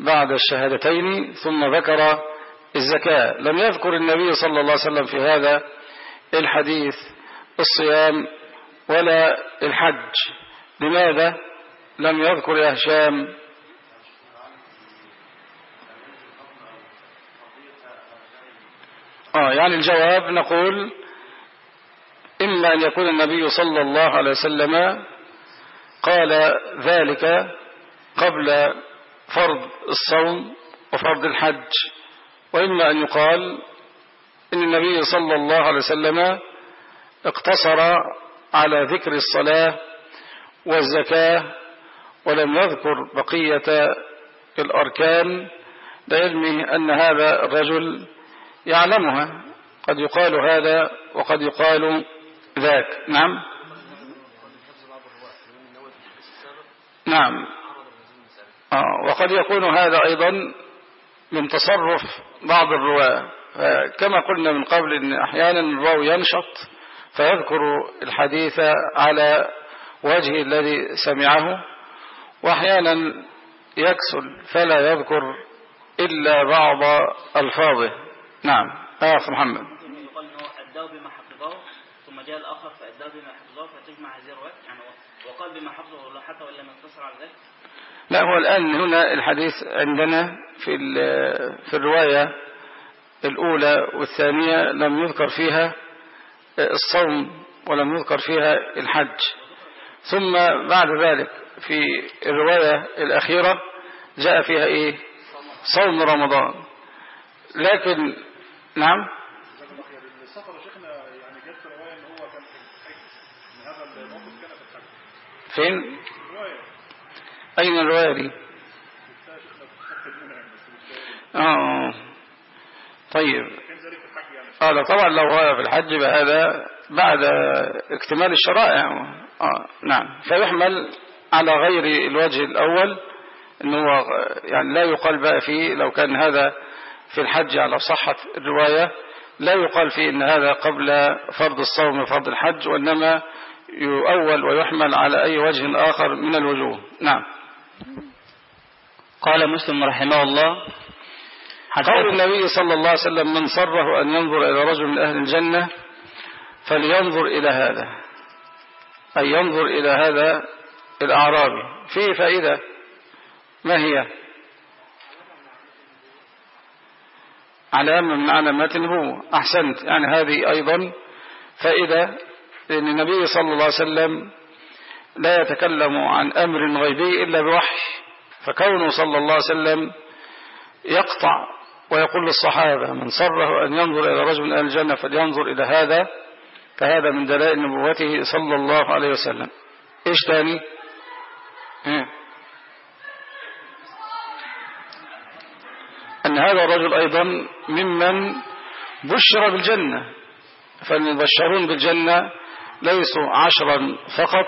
بعد الشهادتين ثم ذكر الزكاة. لم يذكر النبي صلى الله عليه وسلم في هذا الحديث الصيام ولا الحج. لماذا لم يذكر يا هشام؟ آه يعني الجواب نقول إما أن يكون النبي صلى الله عليه وسلم قال ذلك قبل فرض الصوم وفرض الحج وإما أن يقال إن النبي صلى الله عليه وسلم اقتصر على ذكر الصلاة والزكاة ولم يذكر بقية الأركان لعلمه أن هذا الرجل يعلمها. قد يقال هذا وقد يقال ذاك. نعم. نعم. آه وقد يكون هذا أيضا من تصرف بعض الرواة. كما قلنا من قبل أن أحيانا الراوي ينشط. فيذكر الحديث على وجه الذي سمعه وأحيانا يكسل فلا يذكر إلا بعض ألفاظه. نعم. آه محمد. يقال أداه بما حفظه ثم جاء الآخر فأداه بما حفظه فتجمع هذه الروايات يعني وقال بما حفظه ولا حتى ولا ما على ذلك. لا هو الآن هنا الحديث عندنا في في الرواية الأولى والثانية لم يذكر فيها الصوم ولم يذكر فيها الحج. ثم بعد ذلك في الرواية الأخيرة جاء فيها إيه؟ صوم رمضان. لكن نعم؟ فين؟ أين الرواية دي؟ آه. طيب. لا طبعا لو هو في الحج يبقى هذا بعد اكتمال الشرائع. آه نعم. فيحمل على غير الوجه الأول أنه يعني لا يقال بقى فيه لو كان هذا في الحج على صحة الرواية لا يقال فيه أن هذا قبل فرض الصوم وفرض الحج وإنما يؤول ويحمل على أي وجه آخر من الوجوه. نعم. قال مسلم رحمه الله قول النبي صلى الله عليه وسلم من سره أن ينظر إلى رجل من أهل الجنة فلينظر إلى هذا. أي ينظر إلى هذا الأعرابي فيه فائدة؟ ما هي؟ علامة من علامات النبوة أحسنت. يعني هذه أيضا فائدة لأن النبي صلى الله عليه وسلم لا يتكلم عن أمر غيبي إلا بوحي. فكونه صلى الله عليه وسلم يقطع ويقول للصحابة من سره أن ينظر إلى رجل من أهل الجنة فلينظر إلى هذا فهذا من دلائل نبوته صلى الله عليه وسلم. إيش تاني؟ ها. أن هذا الرجل أيضا ممن بشر بالجنة فالمبشرون بالجنة ليسوا عشرا فقط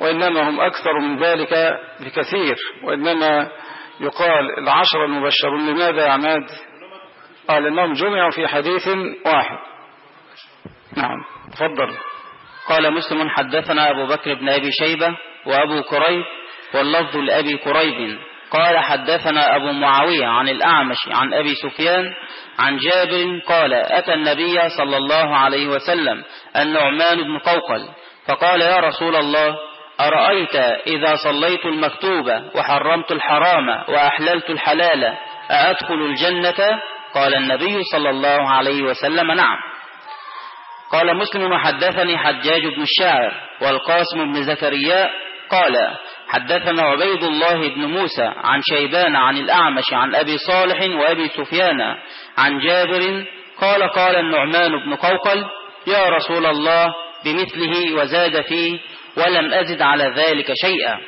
وإنما هم أكثر من ذلك بكثير وإنما يقال العشر المبشرون. لماذا يا عماد؟ قال لأنهم جمعوا في حديث واحد. نعم تفضل. قال مسلم حدثنا أبو بكر بن أبي شيبة وأبو كريب واللفظ لأبي كريب. قال حدثنا أبو معاوية عن الأعمش عن أبي سفيان عن جابر قال أتى النبي صلى الله عليه وسلم النعمان بن قوقل فقال يا رسول الله أرأيت إذا صليت المكتوبة وحرمت الحرام وأحللت الحلال أأدخل الجنة؟ قال النبي صلى الله عليه وسلم نعم. قال مسلم وحدثني حجاج بن الشاعر والقاسم بن زكريا قال حدثنا عبيد الله بن موسى عن شيبان عن الأعمش عن أبي صالح وأبي سفيان عن جابر قال قال النعمان بن قوقل يا رسول الله بمثله وزاد فيه ولم أزد على ذلك شيئا.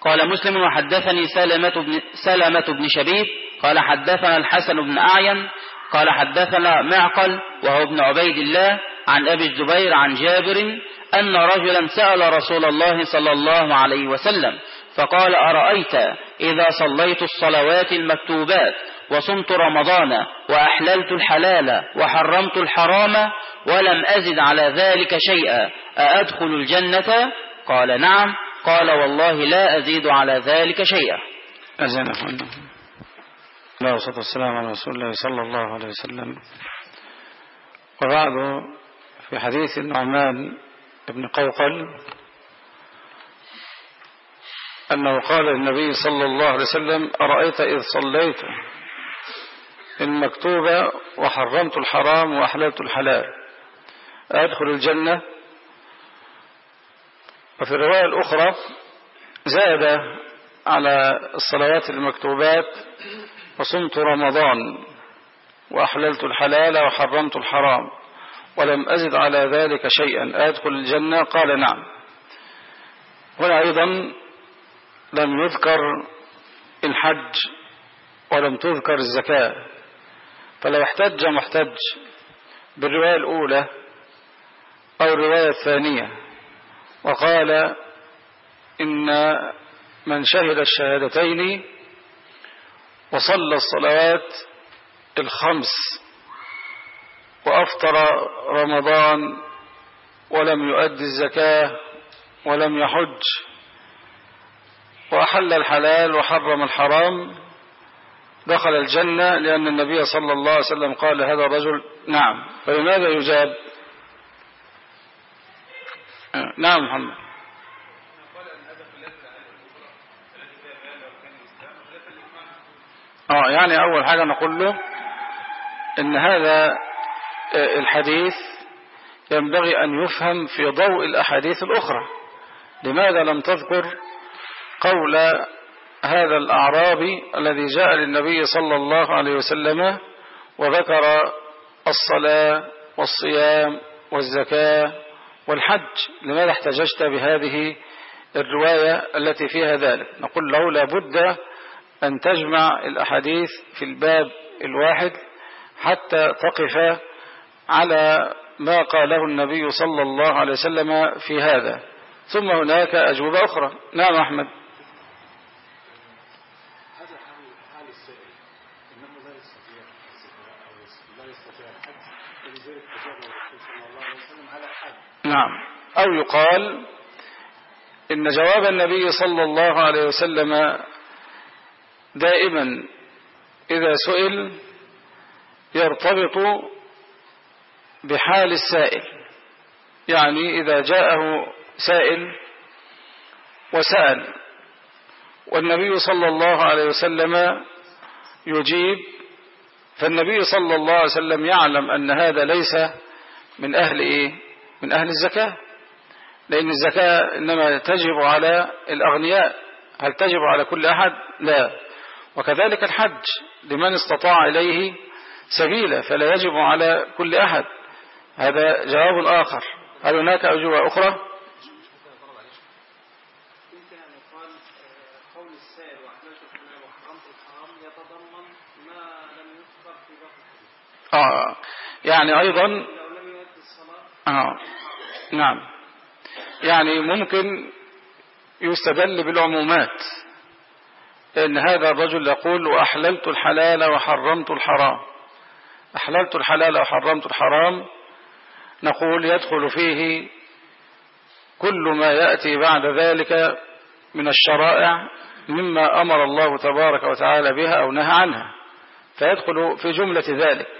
قال مسلم وحدثني سلمة بن, سلمة بن شبيب قال حدثنا الحسن بن أعين قال حدثنا معقل وهو ابن عبيد الله عن أبي الزبير عن جابر أن رجلا سأل رسول الله صلى الله عليه وسلم فقال أرأيت إذا صليت الصلوات المكتوبات وصمت رمضان وأحللت الحلال وحرمت الحرام ولم أزد على ذلك شيئا أأدخل الجنة؟ قال نعم قال والله لا أزيد على ذلك شيئا. أخوانا الله والصلاة والسلام على رسول الله صلى الله عليه وسلم. وبعد في حديث النعمان بن قوقل أنه قال للنبي صلى الله عليه وسلم أرأيت إذ صليت؟ المكتوبة وحرمت الحرام وأحللت الحلال. أدخل الجنة؟ وفي الرواية الأخرى زاد على الصلوات المكتوبات وصمت رمضان وأحللت الحلال وحرمت الحرام ولم أزد على ذلك شيئا. أدخل الجنة؟ قال نعم. هنا أيضا لم يذكر الحج ولم تذكر الزكاة فلو احتج محتج بالرواية الأولى أو الرواية الثانية. وقال إن من شهد الشهادتين وصلى الصلوات الخمس وأفطر رمضان ولم يؤدي الزكاة ولم يحج وأحل الحلال وحرم الحرام دخل الجنة لأن النبي صلى الله عليه وسلم قال لهذا الرجل نعم فلماذا يجاب؟ نعم محمد. آه يعني أول حاجة نقول له إن هذا الحديث ينبغي أن يفهم في ضوء الأحاديث الأخرى. لماذا لم تذكر قول هذا الأعرابي الذي جاء للنبي صلى الله عليه وسلم وذكر الصلاة والصيام والزكاة والحج لماذا احتججت بهذه الرواية التي فيها ذلك؟ نقول له لابد أن تجمع الأحاديث في الباب الواحد حتى تقف على ما قاله النبي صلى الله عليه وسلم في هذا. ثم هناك أجوبة أخرى. نعم أحمد هذا حال حال السائل انه لا يستطيع أو لا يستطيع الحج ولذلك اجابه الرسول صلى الله عليه وسلم على حال نعم. أو يقال إن جواب النبي صلى الله عليه وسلم دائما إذا سئل يرتبط بحال السائل يعني إذا جاءه سائل وسأل والنبي صلى الله عليه وسلم يجيب فالنبي صلى الله عليه وسلم يعلم أن هذا ليس من أهل إيه؟ من أهل الزكاة؟ لأن الزكاة إنما تجب على الأغنياء. هل تجب على كل أحد؟ لا. وكذلك الحج لمن استطاع إليه سبيلا فلا يجب على كل أحد. هذا جواب آخر. هل هناك أجوبة أخرى؟ آه. يعني أيضا لو لم يؤدي الصلاه آه. نعم. يعني ممكن يستدل بالعمومات إن هذا الرجل يقول وأحللت الحلال وحرمت الحرام. أحللت الحلال وحرمت الحرام. نقول يدخل فيه كل ما يأتي بعد ذلك من الشرائع مما أمر الله تبارك وتعالى بها أو نهى عنها. فيدخل في جملة ذلك.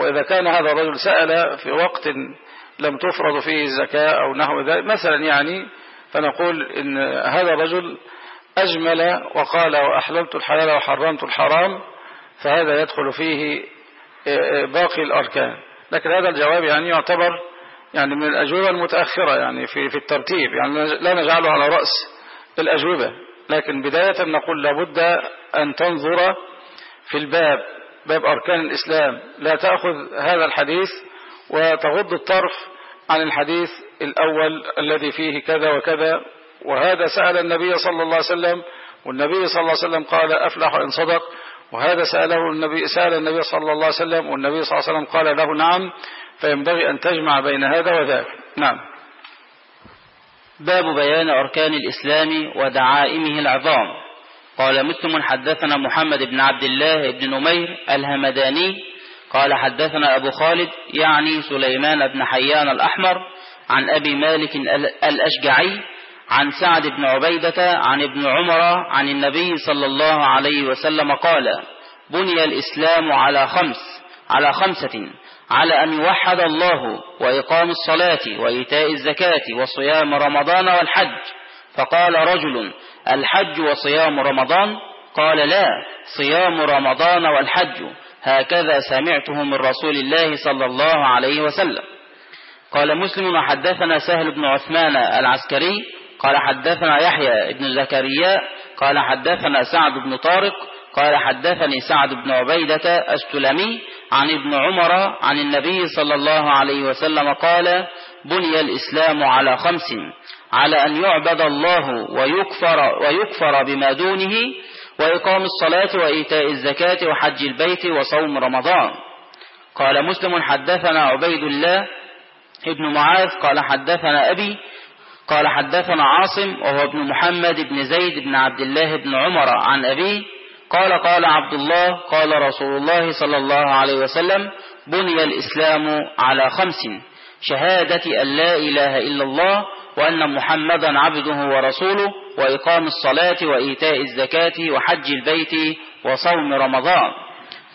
وإذا كان هذا الرجل سأل في وقت لم تفرض فيه الزكاة أو نحو ذلك مثلا يعني فنقول إن هذا الرجل أجمل وقال وأحللت الحلال وحرمت الحرام فهذا يدخل فيه باقي الأركان. لكن هذا الجواب يعني يعتبر يعني من الأجوبة المتأخرة يعني في في الترتيب يعني لا نجعله على رأس الأجوبة. لكن بداية نقول لابد أن تنظر في الباب. باب أركان الإسلام. لا تأخذ هذا الحديث وتغض الطرف عن الحديث الأول الذي فيه كذا وكذا. وهذا سأل النبي صلى الله عليه وسلم والنبي صلى الله عليه وسلم قال أفلح إن صدق. وهذا سأله النبي سأل النبي صلى الله عليه وسلم والنبي صلى الله عليه وسلم قال له نعم فينبغي أن تجمع بين هذا وذاك. نعم. باب بيان أركان الإسلام ودعائمه العظام. قال مسلم حدثنا محمد بن عبد الله بن نمير الهمداني قال حدثنا أبو خالد يعني سليمان بن حيان الأحمر عن أبي مالك الأشجعي عن سعد بن عبيدة عن ابن عمر عن النبي صلى الله عليه وسلم قال بني الإسلام على خمس على خمسة على أن يوحد الله وإقام الصلاة وإيتاء الزكاة وصيام رمضان والحج. فقال رجل الحج وصيام رمضان؟ قال لا صيام رمضان والحج. هكذا سمعته من رسول الله صلى الله عليه وسلم. قال مسلم وحدثنا سهل بن عثمان العسكري. قال حدثنا يحيى بن زكريا. قال حدثنا سعد بن طارق. قال حدثني سعد بن عبيدة السلمي عن ابن عمر عن النبي صلى الله عليه وسلم قال بني الإسلام على خمس. على أن يعبد الله ويكفر, ويكفر بما دونه وإقام الصلاة وإيتاء الزكاة وحج البيت وصوم رمضان. قال مسلم حدثنا عبيد الله ابن معاذ قال حدثنا أبي قال حدثنا عاصم وهو ابن محمد بن زيد بن عبد الله بن عمر عن أبيه قال قال عبد الله قال رسول الله صلى الله عليه وسلم بني الإسلام على خمس شهادة أن لا إله إلا الله وأن محمدا عبده ورسوله وإقام الصلاة وإيتاء الزكاة وحج البيت وصوم رمضان.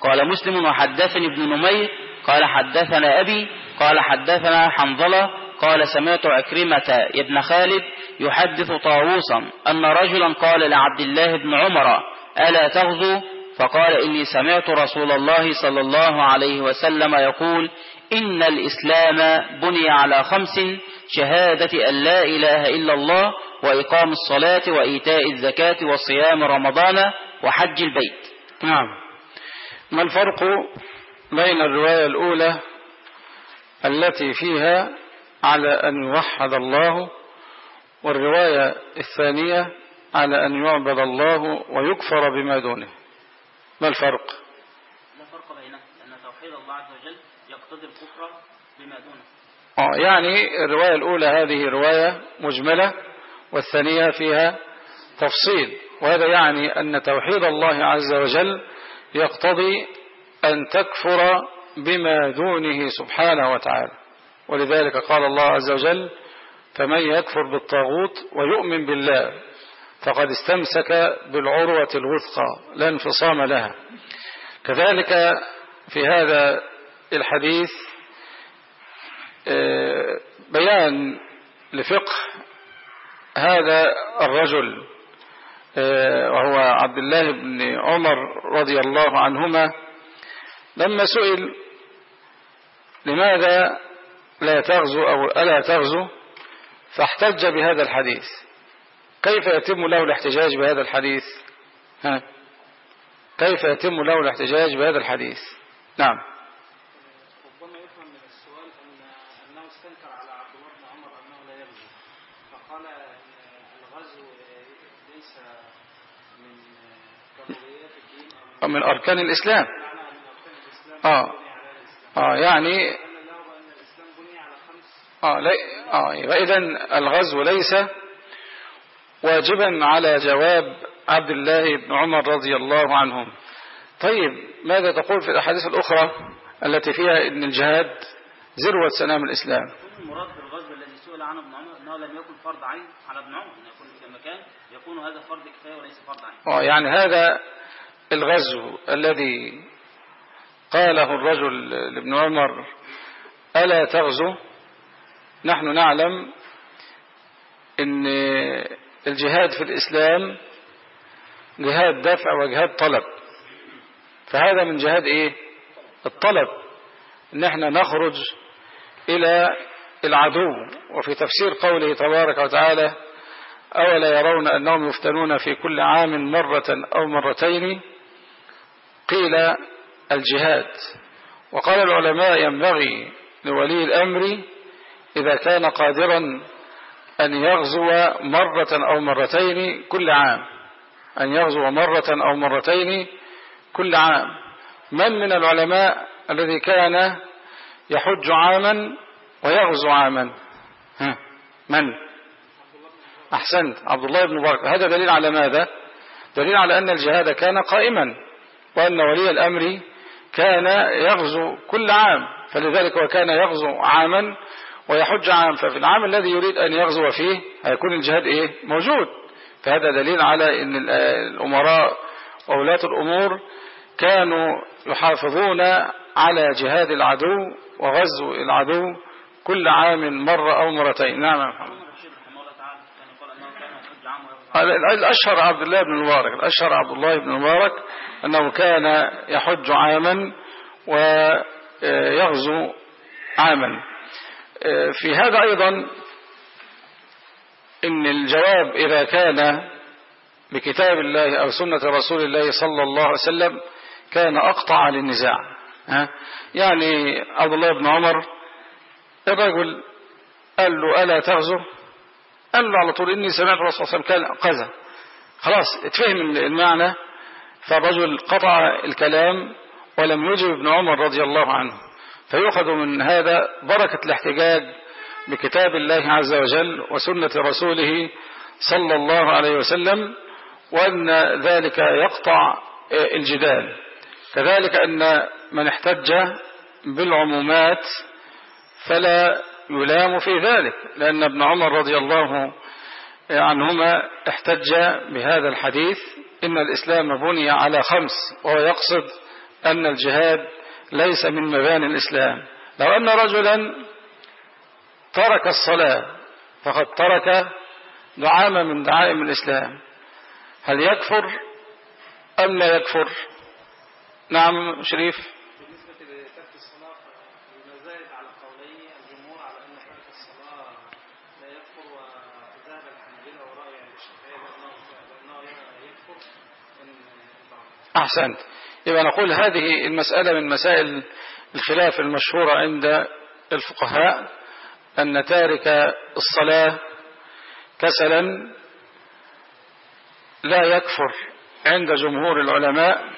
قال مسلم وحدثني ابن نمير قال حدثنا أبي قال حدثنا حنظلة قال سمعت عكرمة ابن خالد يحدث طاووسا أن رجلا قال لعبد الله بن عمر ألا تغزو؟ فقال إني سمعت رسول الله صلى الله عليه وسلم يقول إن الإسلام بني على خمس شهادة أن لا إله إلا الله وإقام الصلاة وإيتاء الزكاة وصيام رمضان وحج البيت. نعم. ما الفرق بين الرواية الأولى التي فيها على أن يوحد الله والرواية الثانية على أن يعبد الله ويكفر بما دونه؟ ما الفرق؟ لا فرق بينهم لأن توحيد الله عز وجل يقتضي الكفر بما دونه؟ يعني الرواية الأولى هذه رواية مجملة والثانية فيها تفصيل وهذا يعني أن توحيد الله عز وجل يقتضي أن تكفر بما دونه سبحانه وتعالى. ولذلك قال الله عز وجل فمن يكفر بالطاغوت ويؤمن بالله فقد استمسك بالعروة الوثقى لا انفصام لها. كذلك في هذا الحديث آه، بيان لفقه هذا الرجل آه، وهو عبد الله بن عمر رضي الله عنهما لما سئل لماذا لا تغزو أو ألا تغزو؟ فاحتج بهذا الحديث. كيف يتم له الاحتجاج بهذا الحديث؟ ها؟ كيف يتم له الاحتجاج بهذا الحديث؟ نعم ربما يفهم من السؤال أن أنه استنكر على عبد الله بن عمر أنه لا يغزو فقال أن الغزو ليس من ضروريات الدين أو من أركان الإسلام. آه. آه يعني آه لا آه يبقى إذن الغزو ليس واجبا على جواب عبد الله بن عمر رضي الله عنهم. طيب ماذا تقول في الأحاديث الأخرى التي فيها أن الجهاد ذروة سنام الإسلام؟ المراد بالغزو الذي سئل عنه ابن عمر أنه لم يكن فرض عين على ابن عمر أن يكون في مكان يكون هذا فرض كفاية وليس فرض عين. آه يعني هذا الغزو الذي قاله الرجل لابن عمر ألا تغزو؟ نحن نعلم إن الجهاد في الإسلام جهاد دفع وجهاد طلب. فهذا من جهاد إيه؟ الطلب. إن إحنا نخرج إلى العدو وفي تفسير قوله تبارك وتعالى أولا يرون أنهم يفتنون في كل عام مرة أو مرتين قيل الجهاد. وقال العلماء ينبغي لولي الأمر إذا كان قادرا أن يغزو مرة أو مرتين كل عام. أن يغزو مرة أو مرتين كل عام. من من العلماء الذي كان يحج عاما ويغزو عاما؟ ها من؟ أحسنت. عبد الله بن مبارك. هذا دليل على ماذا؟ دليل على أن الجهاد كان قائما. وأن ولي الأمر كان يغزو كل عام فلذلك وكان يغزو عاما ويحج عام. ففي العام الذي يريد أن يغزو فيه هيكون الجهاد إيه؟ موجود. فهذا دليل على أن الأمراء وولاة الأمور كانوا يحافظون على جهاد العدو وغزو العدو كل عام مرة أو مرتين. نعم محمد عمر الشيخ رحمه الله تعالى كان يقول أنه كان يحج عام ويغزو عام. الأشهر عبد الله بن المبارك الأشهر عبد الله بن المبارك أنه كان يحج عاما ويغزو عاما. في هذا أيضا إن الجواب إذا كان بكتاب الله أو سنة رسول الله صلى الله عليه وسلم كان أقطع للنزاع؟ يعني عبد الله بن عمر الرجل قال له ألا تغزو؟ قال له على طول إني سمعت الرسول صلى الله عليه وسلم قذا خلاص اتفهم المعنى. فالرجل قطع الكلام ولم يجب ابن عمر رضي الله عنه. فيؤخذ من هذا بركة الاحتجاج بكتاب الله عز وجل وسنة رسوله صلى الله عليه وسلم وأن ذلك يقطع الجدال. كذلك أن من احتج بالعمومات فلا يلام في ذلك لأن ابن عمر رضي الله عنهما احتج بهذا الحديث إن الإسلام بني على خمس وهو يقصد أن الجهاد ليس من مباني الإسلام. لو أن رجلا ترك الصلاة فقد ترك دعامة من دعائم الإسلام. هل يكفر أم لا يكفر؟ نعم شريف بالنسبة لترك الصلاة فما زالت على قولي الجمهور على أن ترك الصلاة لا يكفر وذهب الحنابلة ورأي الشافعية بأنه بأنه يكفر إن ضعف. أحسنت يبقى نقول هذه المسألة من مسائل الخلاف المشهورة عند الفقهاء أن تارك الصلاة كسلا لا يكفر عند جمهور العلماء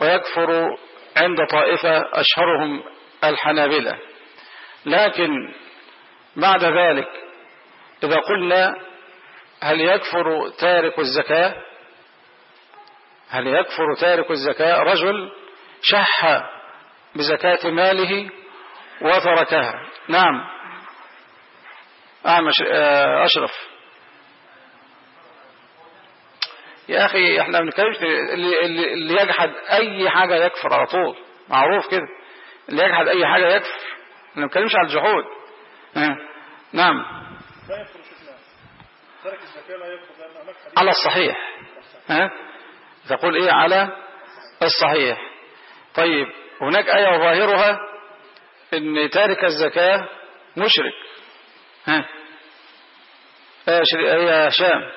ويكفر عند طائفة أشهرهم الحنابلة. لكن بعد ذلك إذا قلنا هل يكفر تارك الزكاة؟ هل يكفر تارك الزكاة؟ رجل شح بزكاة ماله وتركها. نعم. أعمش أشرف. يا أخي إحنا بنتكلمش اللي, اللي, اللي يجحد أي حاجة يكفر على طول. معروف كده. اللي يجحد أي حاجة يكفر. ما بنتكلمش على الجحود. ها. نعم. على الصحيح. ها تقول إيه على الصحيح. طيب هناك آية ظاهرها إن تارك الزكاة مشرك. ها؟ آية شر- آية شام.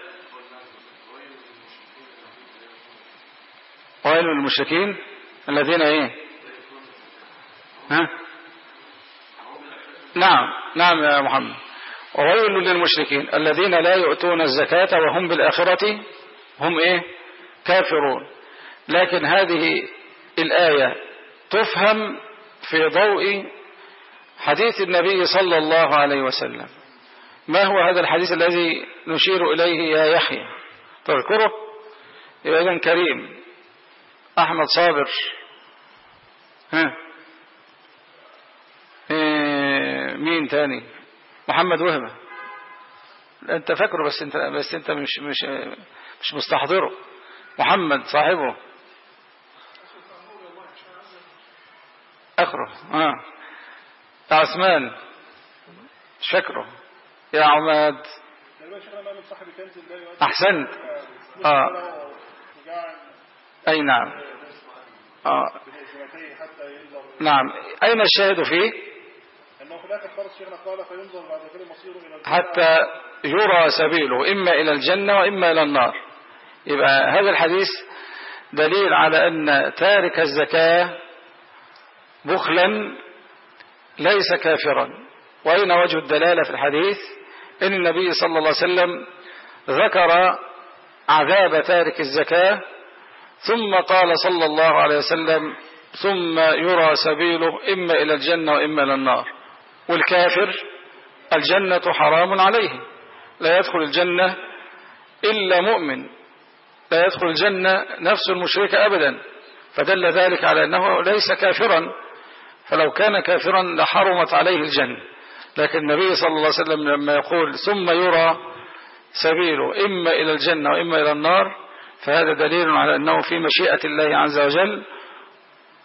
ويل للمشركين الذين إيه؟ ها؟ نعم نعم يا محمد. وويل للمشركين الذين لا يؤتون الزكاة وهم بالآخرة هم إيه؟ كافرون. لكن هذه الآية تفهم في ضوء حديث النبي صلى الله عليه وسلم. ما هو هذا الحديث الذي نشير إليه يا يحيى؟ تذكره؟ يبقى إذن كريم. أحمد صابر. ها؟ إيه مين تاني؟ محمد وهبة. أنت فاكره بس أنت بس أنت مش مش مش مستحضره. محمد صاحبه. أخره آه. عثمان مش فاكره يا عماد. أحسنت. آه. أي نعم. ينظر نعم. أين الشاهد فيه انه فرض شيخنا قال فينظر بعد مصيره إلى. حتى يرى سبيله إما إلى الجنة وإما إلى النار. يبقى هذا الحديث دليل على أن تارك الزكاة بخلا ليس كافرا. وأين وجه الدلالة في الحديث؟ إن النبي صلى الله عليه وسلم ذكر عذاب تارك الزكاة ثم قال صلى الله عليه وسلم ثم يرى سبيله إما إلى الجنة وإما إلى النار. والكافر الجنة حرام عليه لا يدخل الجنة إلا مؤمن. لا يدخل الجنة نفس المشركة أبدا. فدل ذلك على أنه ليس كافرا. فلو كان كافرا لحرمت عليه الجنة. لكن النبي صلى الله عليه وسلم لما يقول ثم يرى سبيله إما إلى الجنة وإما إلى النار فهذا دليل على أنه في مشيئة الله عز وجل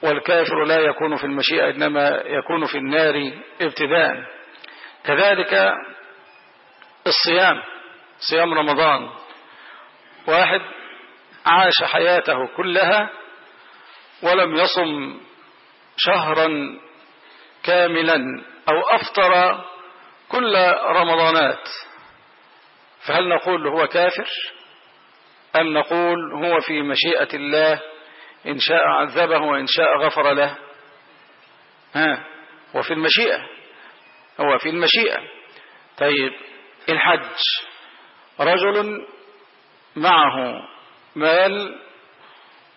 والكافر لا يكون في المشيئة إنما يكون في النار ابتداء. كذلك الصيام صيام رمضان. واحد عاش حياته كلها ولم يصم شهرا كاملا أو أفطر كل رمضانات. فهل نقول هو كافر؟ أم نقول هو في مشيئة الله إن شاء عذبه وإن شاء غفر له؟ ها هو في المشيئة هو في المشيئة. طيب الحج رجل معه مال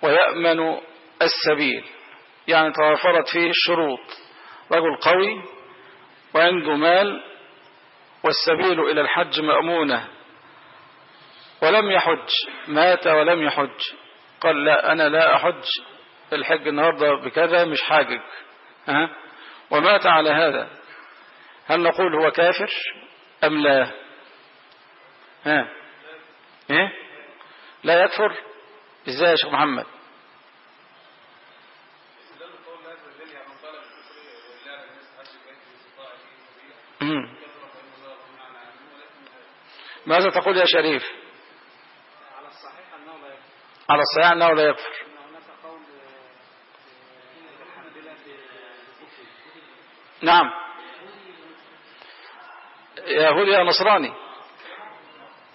ويأمن السبيل. يعني توافرت فيه الشروط. رجل قوي وعنده مال والسبيل إلى الحج مأمونة. ولم يحج. مات ولم يحج. قال لا أنا لا أحج. الحج النهاردة بكذا مش حاجج ها ومات على هذا. هل نقول هو كافر أم لا؟ ها إيه؟ لا يكفر. إزاي يا شيخ محمد. ماذا تقول يا شريف؟ على الصحيح أنه لا يكفر. على الصحيح أنه لا يكفر نعم. يهودي يا نصراني.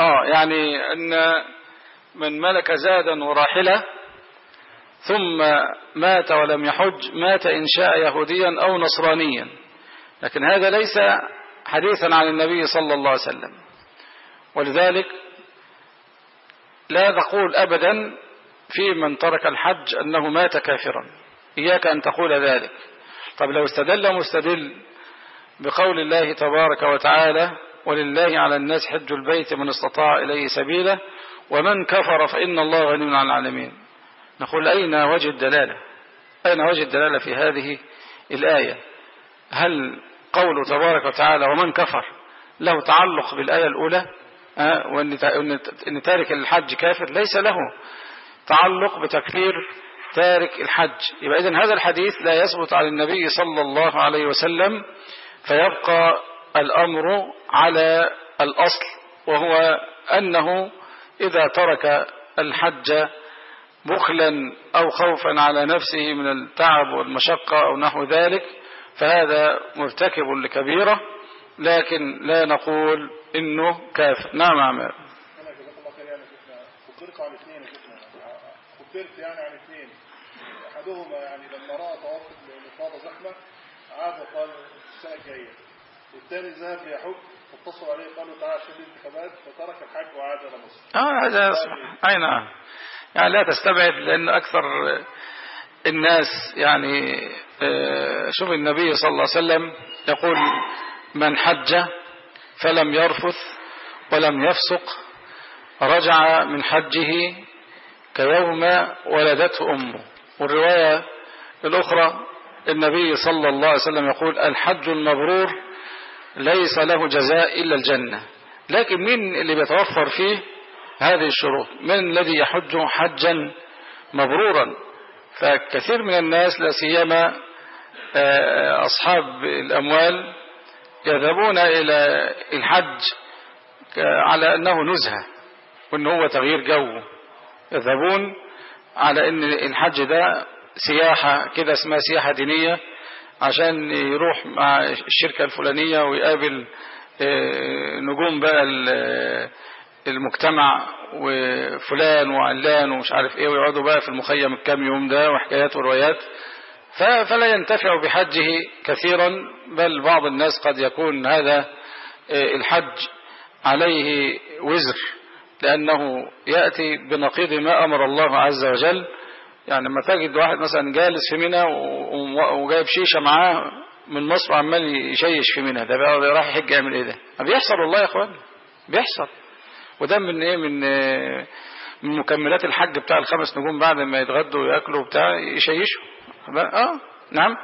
آه يعني إن من ملك زادا وراحلة ثم مات ولم يحج مات إن شاء يهوديا أو نصرانيا. لكن هذا ليس حديثا عن النبي صلى الله عليه وسلم. ولذلك لا تقول أبدا في من ترك الحج أنه مات كافرا. إياك أن تقول ذلك. طب لو استدل مستدل بقول الله تبارك وتعالى ولله على الناس حج البيت من استطاع إليه سبيلا ومن كفر فإن الله غني عن العالمين. نقول أين وجه الدلالة؟ أين وجه الدلالة في هذه الآية؟ هل قوله تبارك وتعالى ومن كفر له تعلق بالآية الأولى؟ وأن تارك الحج كافر ليس له تعلق بتكفير تارك الحج. يبقى إذن هذا الحديث لا يثبت عن النبي صلى الله عليه وسلم فيبقى الأمر على الأصل وهو أنه إذا ترك الحج بخلا أو خوفا على نفسه من التعب والمشقة أو نحو ذلك فهذا مرتكب لكبيرة لكن لا نقول إنه كافر. نعم شفنا خبرت يعني عن اثنين. أحدهما يعني لما رأى طواف الافاضه زحمة عاد وقال السنة الجايه والثاني ذهب يحج فاتصلوا عليه قالوا تعالى عشان الانتخابات فترك الحج وعاد إلى مصر. آه هذا. أي نعم. يعني لا تستبعد لأن أكثر الناس يعني آه، شوف النبي صلى الله عليه وسلم يقول من حج فلم يرفث ولم يفسق رجع من حجه كيوم ولدته أمه. والرواية الأخرى النبي صلى الله عليه وسلم يقول الحج المبرور ليس له جزاء إلا الجنة. لكن مين اللي بيتوفر فيه؟ هذه الشروط. من الذي يحج حجا مبرورا؟ فكثير من الناس لا سيما آه، أصحاب الأموال يذهبون إلى الحج ك- على أنه نزهة وأنه هو تغيير جو. يذهبون على أن الحج ده سياحة كده اسمها سياحة دينية. عشان يروح مع الشركة الفلانية ويقابل آه، نجوم بقى ال- المجتمع وفلان وعلان ومش عارف إيه ويقعدوا بقى في المخيم الكام يوم ده وحكايات وروايات. فلا ينتفع بحجه كثيرا بل بعض الناس قد يكون هذا آه، الحج عليه وزر لأنه يأتي بنقيض ما أمر الله عز وجل يعني لما تجد واحد مثلا جالس في منى وجايب شيشة معاه من مصر عمال يشيش في منى ده بقى راح يحج يعمل إيه ده؟ ما بيحصل والله يا اخوان بيحصل. وده من إيه؟ من من مكملات الحج بتاع الخمس نجوم بعد ما يتغدوا ويأكلوا بتاع يشيشوا. آه نعم.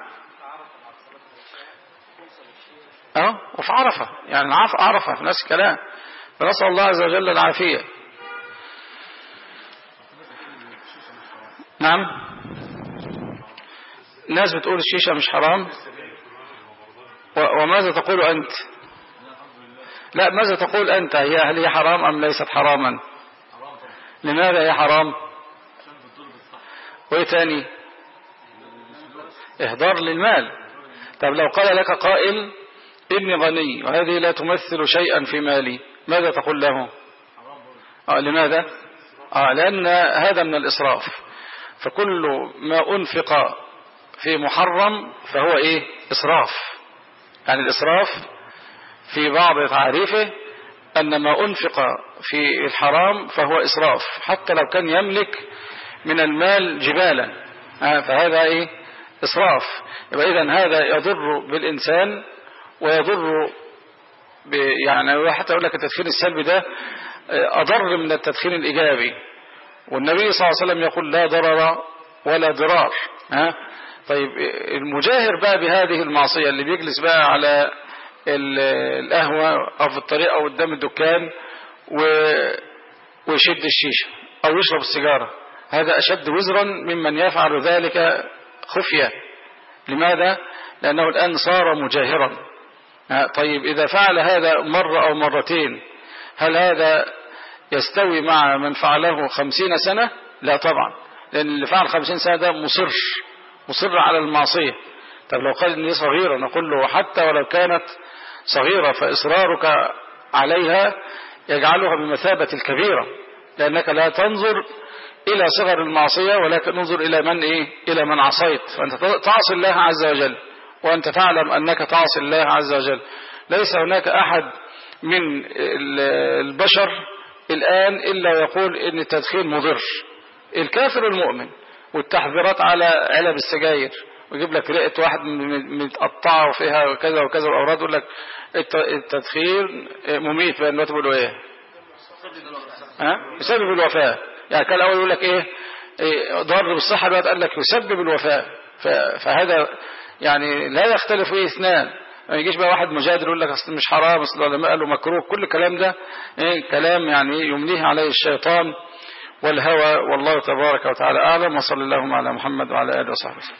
آه وفي عرفة يعني عرفة في نفس الكلام. فنسأل الله عز وجل العافية. نعم. الناس بتقول الشيشة مش حرام. وماذا تقول أنت؟ لا ماذا تقول أنت؟ هي هل هي حرام أم ليست حراما؟ لماذا هي حرام؟ وإيه تاني؟ إهدار للمال. طب لو قال لك قائل إني غني وهذه لا تمثل شيئا في مالي ماذا تقول له؟ آه لماذا؟ آه لأن هذا من الإسراف. فكل ما أنفق في محرم فهو إيه؟ إسراف. يعني الإسراف في بعض تعريفه أن ما أنفق في الحرام فهو إسراف حتى لو كان يملك من المال جبالا. آه فهذا إيه؟ إسراف. يبقى إذن هذا يضر بالإنسان ويضر يعني حتى أقول لك التدخين السلبي ده آه، أضر من التدخين الإيجابي. والنبي صلى الله عليه وسلم يقول لا ضرر ولا ضرار. ها؟ طيب المجاهر بقى بهذه المعصية اللي بيجلس بقى على ال- القهوة أو في الطريق أو قدام الدكان و... ويشد الشيشة أو يشرب السيجارة. هذا أشد وزرا ممن يفعل ذلك خفية. لماذا؟ لأنه الآن صار مجاهرا. طيب إذا فعل هذا مرة أو مرتين هل هذا يستوي مع من فعله خمسين سنة؟ لا طبعا. لأن اللي فعل خمسين سنة ده مصر مصر على المعصية. طب لو قال إني صغيرة نقول له حتى ولو كانت صغيرة فإصرارك عليها يجعلها بمثابة الكبيرة لأنك لا تنظر إلى صغر المعصية ولكن انظر إلى من إيه؟ إلى من عصيت. فأنت تعصي الله عز وجل وأنت تعلم أنك تعصي الله عز وجل. ليس هناك أحد من ال- البشر الآن إلا يقول إن التدخين مضر الكافر المؤمن والتحذيرات على علب السجاير ويجيب لك رئة واحد متقطعة وفيها كذا وكذا والأوراد يقول لك الت- التدخين مميت دلوقتي بيقولوا إيه؟ ها؟ يسبب الوفاة يعني كان الأول يقول لك إيه؟ إيه ضار بالصحة دلوقتي قال لك يسبب الوفاة فهذا يعني لا يختلف فيه اثنان ما يجيش بقى واحد مجادل يقول لك أصل مش حرام أصل العلماء قالوا مكروه كل الكلام ده إيه كلام يعني يمليه عليه الشيطان والهوى والله تبارك وتعالى أعلم وصلى اللهم على محمد وعلى آله وصحبه وسلم.